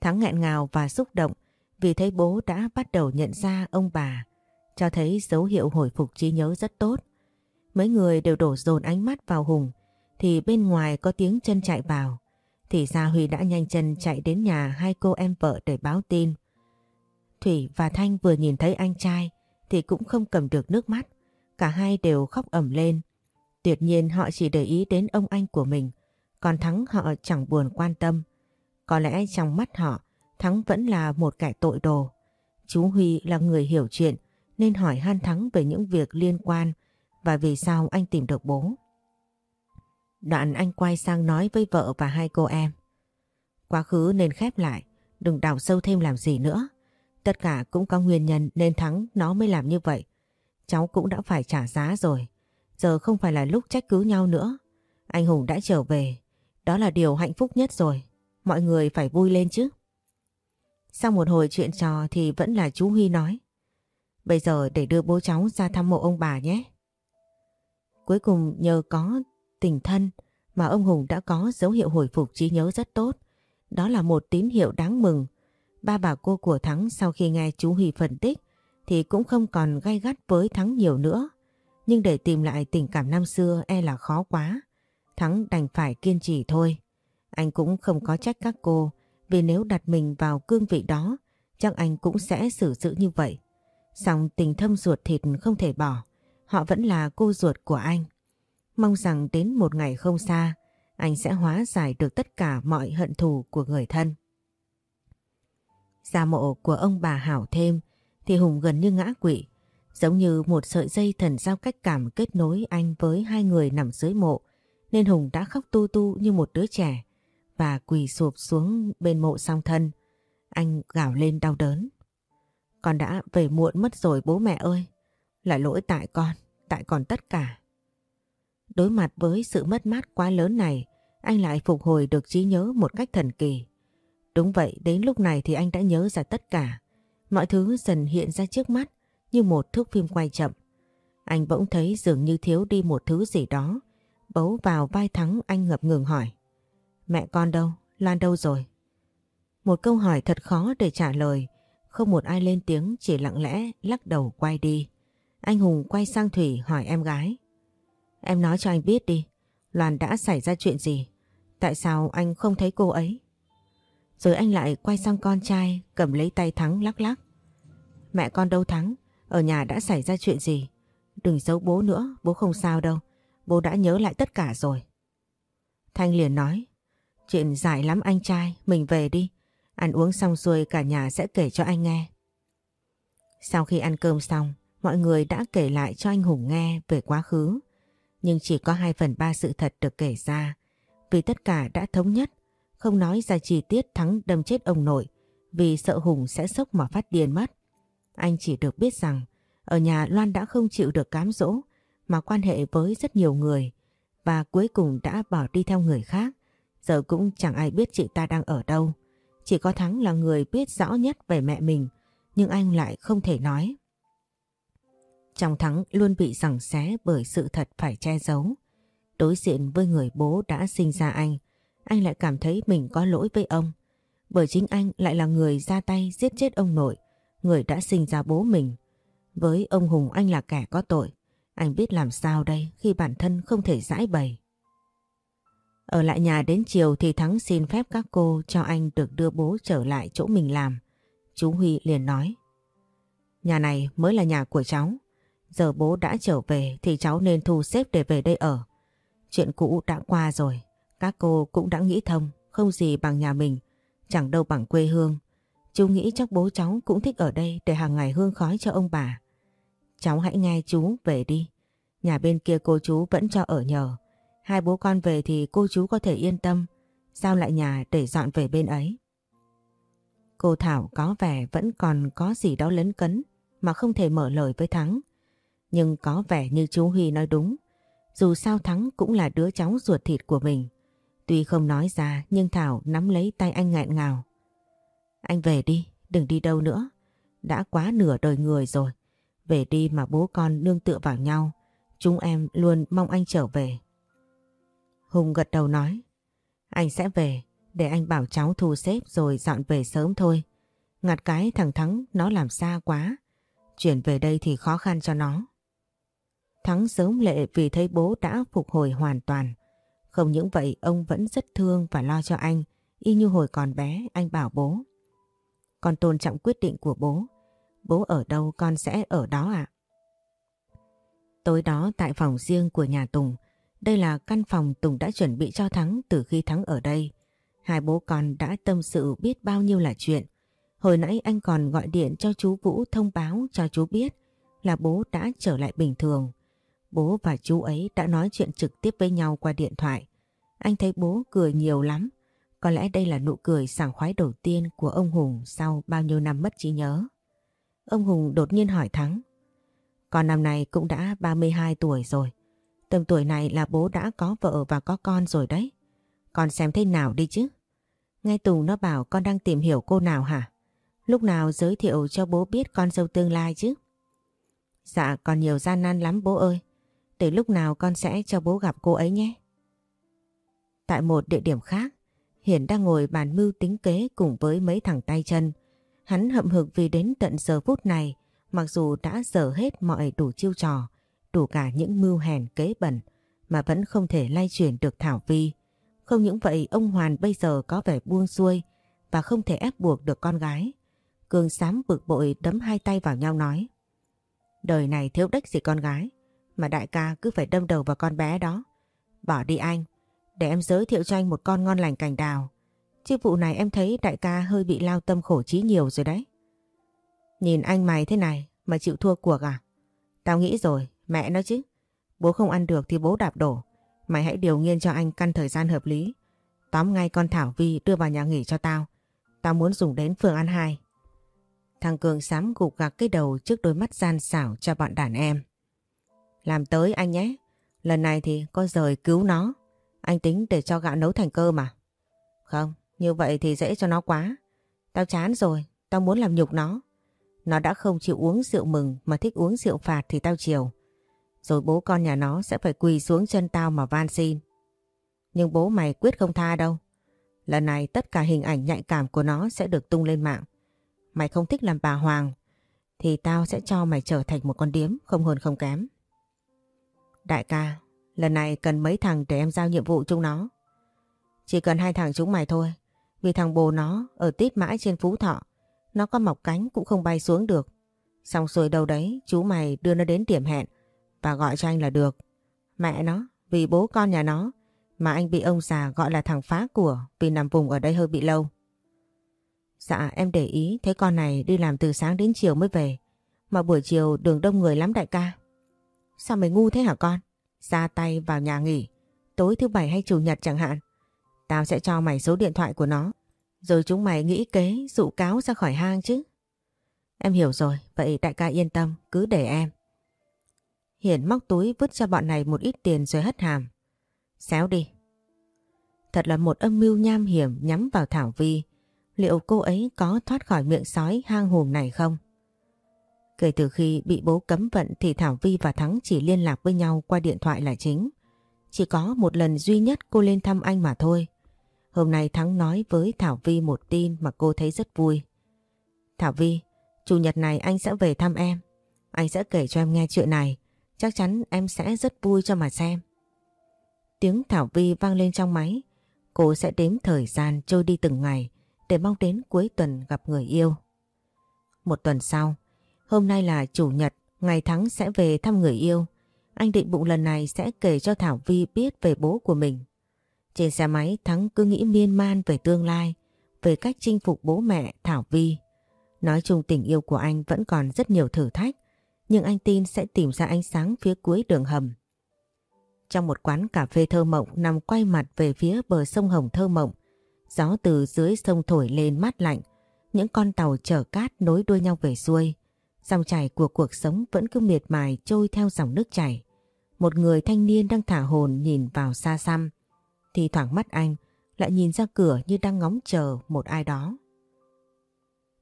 Thắng nghẹn ngào và xúc động vì thấy bố đã bắt đầu nhận ra ông bà, cho thấy dấu hiệu hồi phục trí nhớ rất tốt. Mấy người đều đổ dồn ánh mắt vào Hùng, thì bên ngoài có tiếng chân chạy vào. Thì ra Huy đã nhanh chân chạy đến nhà hai cô em vợ để báo tin. Thủy và Thanh vừa nhìn thấy anh trai thì cũng không cầm được nước mắt. Cả hai đều khóc ẩm lên. Tuyệt nhiên họ chỉ để ý đến ông anh của mình, còn Thắng họ chẳng buồn quan tâm. Có lẽ trong mắt họ, Thắng vẫn là một kẻ tội đồ. Chú Huy là người hiểu chuyện nên hỏi han Thắng về những việc liên quan và vì sao anh tìm được bố. Đoạn anh quay sang nói với vợ và hai cô em. Quá khứ nên khép lại, đừng đào sâu thêm làm gì nữa. Tất cả cũng có nguyên nhân nên Thắng nó mới làm như vậy. Cháu cũng đã phải trả giá rồi. Giờ không phải là lúc trách cứ nhau nữa. Anh Hùng đã trở về. Đó là điều hạnh phúc nhất rồi. Mọi người phải vui lên chứ. Sau một hồi chuyện trò thì vẫn là chú Huy nói. Bây giờ để đưa bố cháu ra thăm mộ ông bà nhé. Cuối cùng nhờ có tình thân mà ông Hùng đã có dấu hiệu hồi phục trí nhớ rất tốt. Đó là một tín hiệu đáng mừng. Ba bà cô của Thắng sau khi nghe chú Huy phân tích thì cũng không còn gay gắt với Thắng nhiều nữa. Nhưng để tìm lại tình cảm năm xưa e là khó quá. Thắng đành phải kiên trì thôi. Anh cũng không có trách các cô vì nếu đặt mình vào cương vị đó chắc anh cũng sẽ xử sự như vậy. Song tình thâm ruột thịt không thể bỏ. Họ vẫn là cô ruột của anh. Mong rằng đến một ngày không xa, anh sẽ hóa giải được tất cả mọi hận thù của người thân. Gia mộ của ông bà Hảo thêm thì Hùng gần như ngã quỵ, giống như một sợi dây thần giao cách cảm kết nối anh với hai người nằm dưới mộ, nên Hùng đã khóc tu tu như một đứa trẻ và quỳ sụp xuống bên mộ song thân. Anh gào lên đau đớn. Con đã về muộn mất rồi bố mẹ ơi. Là lỗi tại con, tại con tất cả. Đối mặt với sự mất mát quá lớn này, anh lại phục hồi được trí nhớ một cách thần kỳ. Đúng vậy, đến lúc này thì anh đã nhớ ra tất cả. Mọi thứ dần hiện ra trước mắt như một thước phim quay chậm. Anh bỗng thấy dường như thiếu đi một thứ gì đó. Bấu vào vai Thắng anh ngập ngừng hỏi. Mẹ con đâu? Loan đâu rồi? Một câu hỏi thật khó để trả lời. Không một ai lên tiếng chỉ lặng lẽ lắc đầu quay đi. Anh Hùng quay sang Thủy hỏi em gái. Em nói cho anh biết đi, Loan đã xảy ra chuyện gì? Tại sao anh không thấy cô ấy? Rồi anh lại quay sang con trai cầm lấy tay Thắng lắc lắc. Mẹ con đâu Thắng? Ở nhà đã xảy ra chuyện gì? Đừng giấu bố nữa, bố không sao đâu. Bố đã nhớ lại tất cả rồi. Thanh liền nói. Chuyện dài lắm anh trai, mình về đi. Ăn uống xong xuôi cả nhà sẽ kể cho anh nghe. Sau khi ăn cơm xong, mọi người đã kể lại cho anh Hùng nghe về quá khứ. Nhưng chỉ có 2 phần 3 sự thật được kể ra. Vì tất cả đã thống nhất, không nói ra chi tiết Thắng đâm chết ông nội vì sợ Hùng sẽ sốc mà phát điên mất. Anh chỉ được biết rằng ở nhà Loan đã không chịu được cám dỗ mà quan hệ với rất nhiều người và cuối cùng đã bỏ đi theo người khác. Giờ cũng chẳng ai biết chị ta đang ở đâu. Chỉ có Thắng là người biết rõ nhất về mẹ mình nhưng anh lại không thể nói. Trong Thắng luôn bị rằng xé bởi sự thật phải che giấu. Đối diện với người bố đã sinh ra anh, anh lại cảm thấy mình có lỗi với ông. Bởi chính anh lại là người ra tay giết chết ông nội, người đã sinh ra bố mình. Với ông Hùng anh là kẻ có tội. Anh biết làm sao đây khi bản thân không thể giải bày. Ở lại nhà đến chiều thì Thắng xin phép các cô cho anh được đưa bố trở lại chỗ mình làm. Chú Huy liền nói. Nhà này mới là nhà của cháu. Giờ bố đã trở về thì cháu nên thu xếp để về đây ở. Chuyện cũ đã qua rồi. Các cô cũng đã nghĩ thông. Không gì bằng nhà mình. Chẳng đâu bằng quê hương. Chú nghĩ chắc bố cháu cũng thích ở đây để hàng ngày hương khói cho ông bà. Cháu hãy nghe chú về đi. Nhà bên kia cô chú vẫn cho ở nhờ. Hai bố con về thì cô chú có thể yên tâm. Giao lại nhà để dọn về bên ấy. Cô Thảo có vẻ vẫn còn có gì đó lấn cấn mà không thể mở lời với Thắng. Nhưng có vẻ như chú Huy nói đúng. Dù sao Thắng cũng là đứa cháu ruột thịt của mình. Tuy không nói ra nhưng Thảo nắm lấy tay anh nghẹn ngào. Anh về đi, đừng đi đâu nữa. Đã quá nửa đời người rồi. Về đi mà bố con nương tựa vào nhau. Chúng em luôn mong anh trở về. Hùng gật đầu nói. Anh sẽ về, để anh bảo cháu thu xếp rồi dọn về sớm thôi. Ngặt cái thằng Thắng nó làm xa quá. Chuyển về đây thì khó khăn cho nó. Thắng sớm lệ vì thấy bố đã phục hồi hoàn toàn. Không những vậy ông vẫn rất thương và lo cho anh. Y như hồi còn bé anh bảo bố. Con tôn trọng quyết định của bố. Bố ở đâu, con sẽ ở đó ạ. Tối đó tại phòng riêng của nhà Tùng. Đây là căn phòng Tùng đã chuẩn bị cho Thắng từ khi Thắng ở đây. Hai bố con đã tâm sự biết bao nhiêu là chuyện. Hồi nãy anh còn gọi điện cho chú Vũ thông báo cho chú biết là bố đã trở lại bình thường. Bố và chú ấy đã nói chuyện trực tiếp với nhau qua điện thoại. Anh thấy bố cười nhiều lắm. Có lẽ đây là nụ cười sảng khoái đầu tiên của ông Hùng sau bao nhiêu năm mất trí nhớ. Ông Hùng đột nhiên hỏi Thắng. Con năm nay cũng đã 32 tuổi rồi. Tầm tuổi này là bố đã có vợ và có con rồi đấy. Con xem thế nào đi chứ. Nghe Tùng nó bảo con đang tìm hiểu cô nào hả? Lúc nào giới thiệu cho bố biết con dâu tương lai chứ? Dạ còn nhiều gian nan lắm bố ơi. Từ lúc nào con sẽ cho bố gặp cô ấy nhé. Tại một địa điểm khác, Hiển đang ngồi bàn mưu tính kế cùng với mấy thằng tay chân. Hắn hậm hực vì đến tận giờ phút này, mặc dù đã dở hết mọi đủ chiêu trò, đủ cả những mưu hèn kế bẩn, mà vẫn không thể lay chuyển được Thảo Vi. Không những vậy ông Hoàn bây giờ có vẻ buông xuôi và không thể ép buộc được con gái. Cường sám bực bội đấm hai tay vào nhau nói. Đời này thiếu đếch gì con gái, mà đại ca cứ phải đâm đầu vào con bé đó. Bỏ đi anh, để em giới thiệu cho anh một con ngon lành cành đào. Chứ vụ này em thấy đại ca hơi bị lao tâm khổ trí nhiều rồi đấy. Nhìn anh mày thế này mà chịu thua cuộc à? Tao nghĩ rồi, mẹ nó chứ. Bố không ăn được thì bố đạp đổ. Mày hãy điều nghiên cho anh căn thời gian hợp lý. Tóm ngay con Thảo Vi đưa vào nhà nghỉ cho tao. Tao muốn dùng đến phường ăn hai. Thằng Cường sám gục gạc cái đầu trước đôi mắt gian xảo cho bọn đàn em. Làm tới anh nhé. Lần này thì có rời cứu nó. Anh tính để cho gạo nấu thành cơm mà. Không, như vậy thì dễ cho nó quá. Tao chán rồi, tao muốn làm nhục nó. Nó đã không chịu uống rượu mừng mà thích uống rượu phạt thì tao chiều. Rồi bố con nhà nó sẽ phải quỳ xuống chân tao mà van xin. Nhưng bố mày quyết không tha đâu. Lần này tất cả hình ảnh nhạy cảm của nó sẽ được tung lên mạng. Mày không thích làm bà Hoàng thì tao sẽ cho mày trở thành một con điếm không hơn không kém. Đại ca, lần này cần mấy thằng để em giao nhiệm vụ chung nó. Chỉ cần hai thằng chúng mày thôi. Vì thằng bồ nó ở tít mãi trên phú thọ. Nó có mọc cánh cũng không bay xuống được. Xong rồi đâu đấy chú mày đưa nó đến điểm hẹn và gọi cho anh là được. Mẹ nó, vì bố con nhà nó mà anh bị ông già gọi là thằng phá của vì nằm vùng ở đây hơi bị lâu. Dạ em để ý thấy con này đi làm từ sáng đến chiều mới về. Mà buổi chiều đường đông người lắm đại ca. Sao mày ngu thế hả con? Ra tay vào nhà nghỉ. Tối thứ bảy hay chủ nhật chẳng hạn. Tao sẽ cho mày số điện thoại của nó. Rồi chúng mày nghĩ kế dụ cáo ra khỏi hang chứ. Em hiểu rồi, vậy đại ca yên tâm, cứ để em. Hiển móc túi vứt cho bọn này một ít tiền rồi hất hàm. Xéo đi. Thật là một âm mưu nham hiểm nhắm vào Thảo Vi. Liệu cô ấy có thoát khỏi miệng sói hang hùm này không? Kể từ khi bị bố cấm vận thì Thảo Vi và Thắng chỉ liên lạc với nhau qua điện thoại là chính. Chỉ có một lần duy nhất cô lên thăm anh mà thôi. Hôm nay Thắng nói với Thảo Vi một tin mà cô thấy rất vui. Thảo Vi, chủ nhật này anh sẽ về thăm em. Anh sẽ kể cho em nghe chuyện này. Chắc chắn em sẽ rất vui cho mà xem. Tiếng Thảo Vi vang lên trong máy. Cô sẽ đếm thời gian trôi đi từng ngày để mong đến cuối tuần gặp người yêu. Một tuần sau, hôm nay là chủ nhật, ngày Thắng sẽ về thăm người yêu. Anh định bụng lần này sẽ kể cho Thảo Vi biết về bố của mình. Trên xe máy Thắng cứ nghĩ miên man về tương lai, về cách chinh phục bố mẹ Thảo Vi. Nói chung tình yêu của anh vẫn còn rất nhiều thử thách, nhưng anh tin sẽ tìm ra ánh sáng phía cuối đường hầm. Trong một quán cà phê thơ mộng nằm quay mặt về phía bờ sông Hồng thơ mộng, gió từ dưới sông thổi lên mát lạnh, những con tàu chở cát nối đuôi nhau về xuôi. Dòng chảy của cuộc sống vẫn cứ miệt mài trôi theo dòng nước chảy. Một người thanh niên đang thả hồn nhìn vào xa xăm, thì thoảng mắt anh lại nhìn ra cửa như đang ngóng chờ một ai đó.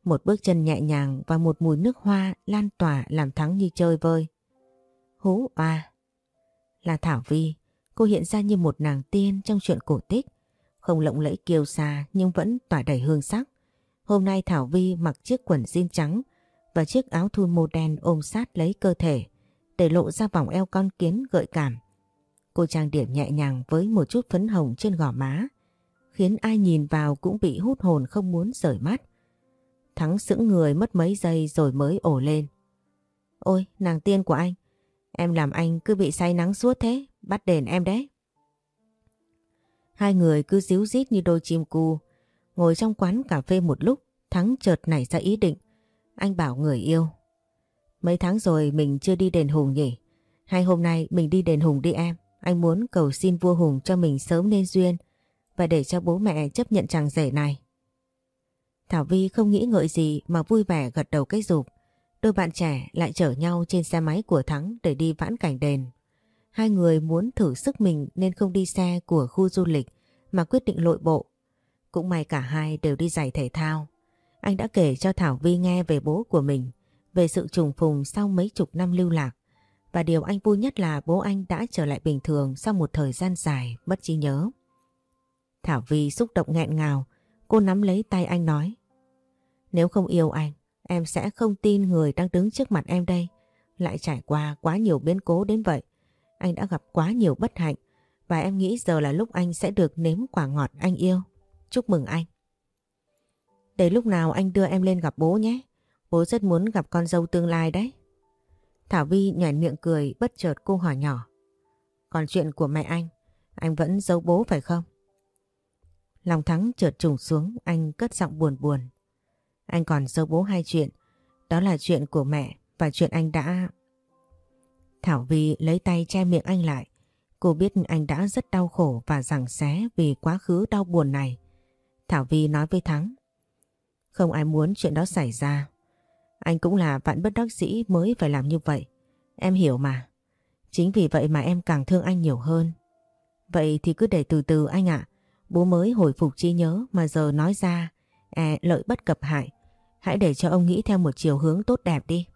Một bước chân nhẹ nhàng và một mùi nước hoa lan tỏa làm Thắng như chơi vơi. Hú à! Là Thảo Vi, cô hiện ra như một nàng tiên trong chuyện cổ tích. Không lộng lẫy kiêu xa nhưng vẫn tỏa đầy hương sắc. Hôm nay Thảo Vi mặc chiếc quần jean trắng và chiếc áo thun màu đen ôm sát lấy cơ thể để lộ ra vòng eo con kiến gợi cảm. Cô trang điểm nhẹ nhàng với một chút phấn hồng trên gò má, khiến ai nhìn vào cũng bị hút hồn không muốn rời mắt. Thắng sững người mất mấy giây rồi mới ổ lên. Ôi, nàng tiên của anh, em làm anh cứ bị say nắng suốt thế, bắt đền em đấy. Hai người cứ díu dít như đôi chim cu, ngồi trong quán cà phê một lúc, Thắng chợt nảy ra ý định. Anh bảo người yêu. Mấy tháng rồi mình chưa đi đền Hùng nhỉ? Hay hôm nay mình đi đền Hùng đi em? Anh muốn cầu xin vua Hùng cho mình sớm nên duyên và để cho bố mẹ chấp nhận chàng rể này. Thảo Vi không nghĩ ngợi gì mà vui vẻ gật đầu cái rụp. Đôi bạn trẻ lại chở nhau trên xe máy của Thắng để đi vãn cảnh đền. Hai người muốn thử sức mình nên không đi xe của khu du lịch mà quyết định lội bộ. Cũng may cả hai đều đi giày thể thao. Anh đã kể cho Thảo Vi nghe về bố của mình, về sự trùng phùng sau mấy chục năm lưu lạc. Và điều anh vui nhất là bố anh đã trở lại bình thường sau một thời gian dài mất trí nhớ. Thảo Vi xúc động nghẹn ngào, cô nắm lấy tay anh nói. Nếu không yêu anh, em sẽ không tin người đang đứng trước mặt em đây. Lại trải qua quá nhiều biến cố đến vậy. Anh đã gặp quá nhiều bất hạnh và em nghĩ giờ là lúc anh sẽ được nếm quả ngọt anh yêu. Chúc mừng anh. Để lúc nào anh đưa em lên gặp bố nhé. Bố rất muốn gặp con dâu tương lai đấy. Thảo Vi nhảy miệng cười bất chợt cô hỏi nhỏ. Còn chuyện của mẹ anh, anh vẫn giấu bố phải không? Lòng thắng chợt trùng xuống, anh cất giọng buồn buồn. Anh còn giấu bố hai chuyện, đó là chuyện của mẹ và chuyện anh đã... Thảo Vi lấy tay che miệng anh lại. Cô biết anh đã rất đau khổ và giằng xé vì quá khứ đau buồn này. Thảo Vi nói với Thắng. Không ai muốn chuyện đó xảy ra. Anh cũng là vạn bất đắc dĩ mới phải làm như vậy. Em hiểu mà. Chính vì vậy mà em càng thương anh nhiều hơn. Vậy thì cứ để từ từ anh ạ. Bố mới hồi phục trí nhớ mà giờ nói ra à, lợi bất cập hại. Hãy để cho ông nghĩ theo một chiều hướng tốt đẹp đi.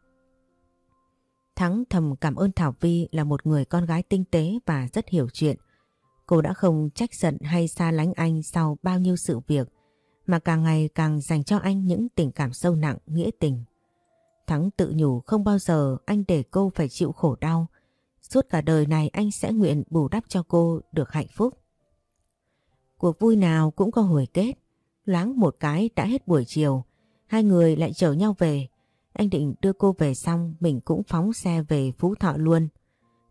Thắng thầm cảm ơn Thảo Vi là một người con gái tinh tế và rất hiểu chuyện. Cô đã không trách giận hay xa lánh anh sau bao nhiêu sự việc mà càng ngày càng dành cho anh những tình cảm sâu nặng, nghĩa tình. Thắng tự nhủ không bao giờ anh để cô phải chịu khổ đau. Suốt cả đời này anh sẽ nguyện bù đắp cho cô được hạnh phúc. Cuộc vui nào cũng có hồi kết. Láng một cái đã hết buổi chiều. Hai người lại chở nhau về. Anh định đưa cô về xong, mình cũng phóng xe về Phú Thọ luôn.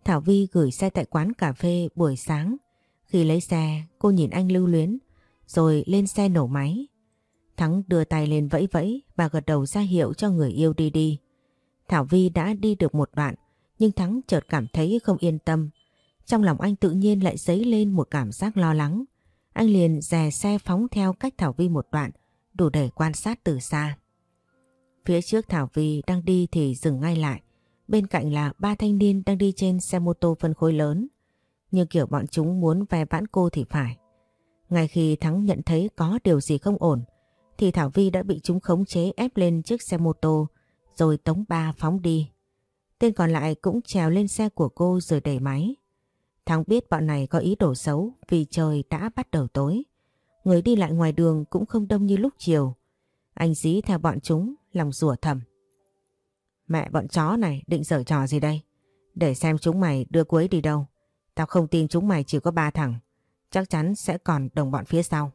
Thảo Vi gửi xe tại quán cà phê buổi sáng. Khi lấy xe, cô nhìn anh lưu luyến, rồi lên xe nổ máy. Thắng đưa tay lên vẫy vẫy và gật đầu ra hiệu cho người yêu đi đi. Thảo Vi đã đi được một đoạn nhưng Thắng chợt cảm thấy không yên tâm. Trong lòng anh tự nhiên lại dấy lên một cảm giác lo lắng. Anh liền dè xe phóng theo cách Thảo Vi một đoạn đủ để quan sát từ xa. Phía trước Thảo Vi đang đi thì dừng ngay lại. Bên cạnh là ba thanh niên đang đi trên xe mô tô phân khối lớn. Như kiểu bọn chúng muốn ve vãn cô thì phải. Ngay khi Thắng nhận thấy có điều gì không ổn, thì Thảo Vi đã bị chúng khống chế ép lên chiếc xe mô tô, rồi tống ba phóng đi. Tên còn lại cũng trèo lên xe của cô rồi đẩy máy. Thắng biết bọn này có ý đồ xấu vì trời đã bắt đầu tối. Người đi lại ngoài đường cũng không đông như lúc chiều. Anh dí theo bọn chúng, lòng rủa thầm. Mẹ bọn chó này định dở trò gì đây? Để xem chúng mày đưa cuối đi đâu. Tao không tin chúng mày chỉ có ba thằng. Chắc chắn sẽ còn đồng bọn phía sau.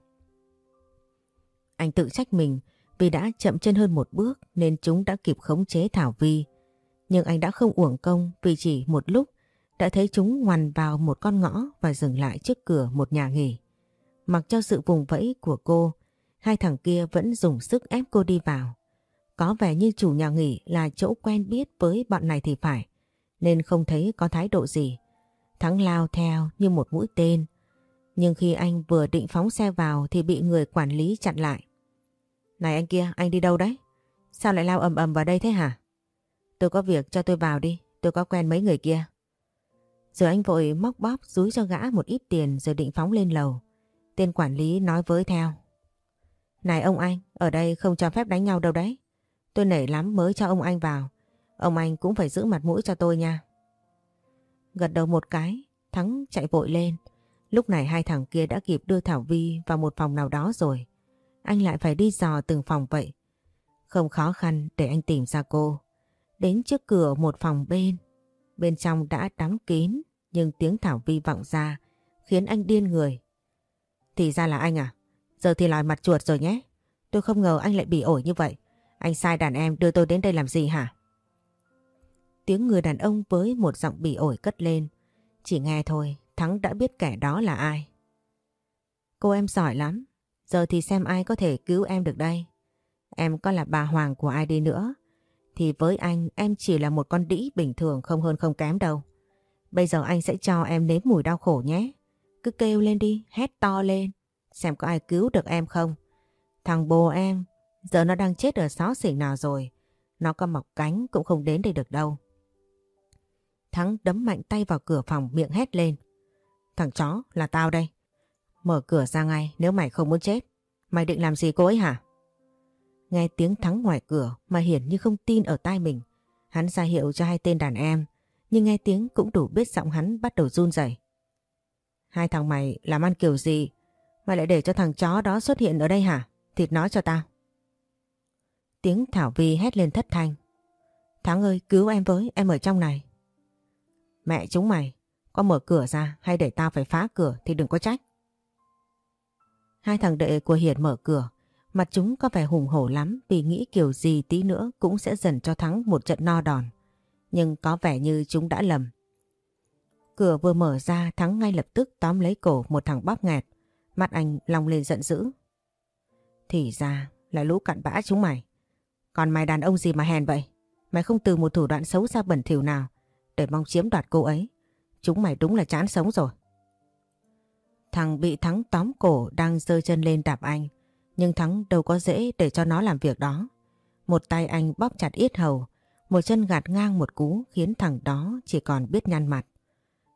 Anh tự trách mình vì đã chậm chân hơn một bước nên chúng đã kịp khống chế Thảo Vi. Nhưng anh đã không uổng công vì chỉ một lúc đã thấy chúng ngoằn vào một con ngõ và dừng lại trước cửa một nhà nghỉ. Mặc cho sự vùng vẫy của cô, hai thằng kia vẫn dùng sức ép cô đi vào. Có vẻ như chủ nhà nghỉ là chỗ quen biết với bọn này thì phải, nên không thấy có thái độ gì. Thắng lao theo như một mũi tên. Nhưng khi anh vừa định phóng xe vào thì bị người quản lý chặn lại. Này anh kia, anh đi đâu đấy? Sao lại lao ầm ầm vào đây thế hả? Tôi có việc cho tôi vào đi, tôi có quen mấy người kia. Rồi anh vội móc bóp rúi cho gã một ít tiền rồi định phóng lên lầu. Tên quản lý nói với theo. Này ông anh, ở đây không cho phép đánh nhau đâu đấy. Tôi nể lắm mới cho ông anh vào. Ông anh cũng phải giữ mặt mũi cho tôi nha. Gật đầu một cái, Thắng chạy vội lên. Lúc này hai thằng kia đã kịp đưa Thảo Vi vào một phòng nào đó rồi. Anh lại phải đi dò từng phòng vậy. Không khó khăn để anh tìm ra cô. Đến trước cửa một phòng bên. Bên trong đã đóng kín nhưng tiếng Thảo Vi vọng ra khiến anh điên người. Thì ra là anh à? Giờ thì lòi mặt chuột rồi nhé. Tôi không ngờ anh lại bị ổi như vậy. Anh sai đàn em đưa tôi đến đây làm gì hả? Tiếng người đàn ông với một giọng bị ổi cất lên. Chỉ nghe thôi, Thắng đã biết kẻ đó là ai. Cô em giỏi lắm. Giờ thì xem ai có thể cứu em được đây. Em có là bà Hoàng của ai đi nữa. Thì với anh em chỉ là một con đĩ bình thường không hơn không kém đâu. Bây giờ anh sẽ cho em nếm mùi đau khổ nhé. Cứ kêu lên đi, hét to lên. Xem có ai cứu được em không. Thằng bồ em, giờ nó đang chết ở xó xỉnh nào rồi. Nó có mọc cánh cũng không đến đây được đâu. Thắng đấm mạnh tay vào cửa phòng miệng hét lên. Thằng chó là tao đây. Mở cửa ra ngay nếu mày không muốn chết. Mày định làm gì cô ấy hả? Nghe tiếng Thắng ngoài cửa mà Hiển như không tin ở tai mình. Hắn ra hiệu cho hai tên đàn em. Nhưng nghe tiếng cũng đủ biết giọng hắn bắt đầu run rẩy. Hai thằng mày làm ăn kiểu gì Mày lại để cho thằng chó đó xuất hiện ở đây hả? Thịt nói cho tao. Tiếng Thảo Vi hét lên thất thanh. Thắng ơi cứu em với, em ở trong này. Mẹ chúng mày, có mở cửa ra hay để tao phải phá cửa thì đừng có trách. Hai thằng đệ của Hiền mở cửa, mặt chúng có vẻ hùng hổ lắm vì nghĩ kiểu gì tí nữa cũng sẽ dần cho Thắng một trận no đòn. Nhưng có vẻ như chúng đã lầm. Cửa vừa mở ra Thắng ngay lập tức tóm lấy cổ một thằng bóp nghẹt. Mắt anh long lên giận dữ. Thì ra là lũ cặn bã chúng mày. Còn mày đàn ông gì mà hèn vậy? Mày không từ một thủ đoạn xấu xa bẩn thỉu nào để mong chiếm đoạt cô ấy. Chúng mày đúng là chán sống rồi. Thằng bị Thắng tóm cổ đang giơ chân lên đạp anh. Nhưng Thắng đâu có dễ để cho nó làm việc đó. Một tay anh bóp chặt yết hầu, một chân gạt ngang một cú khiến thằng đó chỉ còn biết nhăn mặt.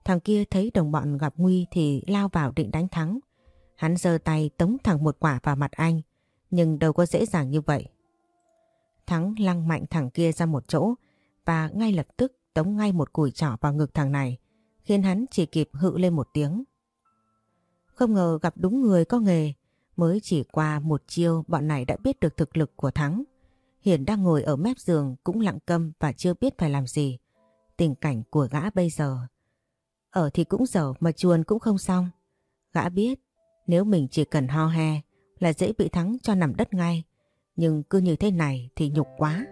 Thằng kia thấy đồng bọn gặp nguy thì lao vào định đánh Thắng. Hắn giơ tay tống thẳng một quả vào mặt anh, nhưng đâu có dễ dàng như vậy. Thắng lăng mạnh thằng kia ra một chỗ và ngay lập tức tống ngay một cùi trỏ vào ngực thằng này, khiến hắn chỉ kịp hự lên một tiếng. Không ngờ gặp đúng người có nghề, mới chỉ qua một chiêu bọn này đã biết được thực lực của Thắng. Hiển đang ngồi ở mép giường cũng lặng câm và chưa biết phải làm gì. Tình cảnh của gã bây giờ. Ở thì cũng dở mà chuồn cũng không xong. Gã biết nếu mình chỉ cần ho he là dễ bị thắng cho nằm đất ngay. Nhưng cứ như thế này thì nhục quá.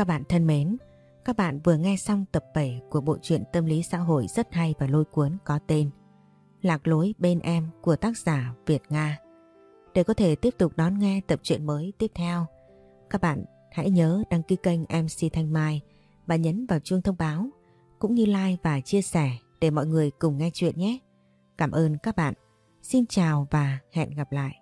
Các bạn thân mến, các bạn vừa nghe xong tập 7 của bộ truyện tâm lý xã hội rất hay và lôi cuốn có tên Lạc lối bên em của tác giả Việt Nga. Để có thể tiếp tục đón nghe tập truyện mới tiếp theo, Các bạn hãy nhớ đăng ký kênh MC Thanh Mai và nhấn vào chuông thông báo cũng như like và chia sẻ để mọi người cùng nghe chuyện nhé. Cảm ơn các bạn. Xin chào và hẹn gặp lại.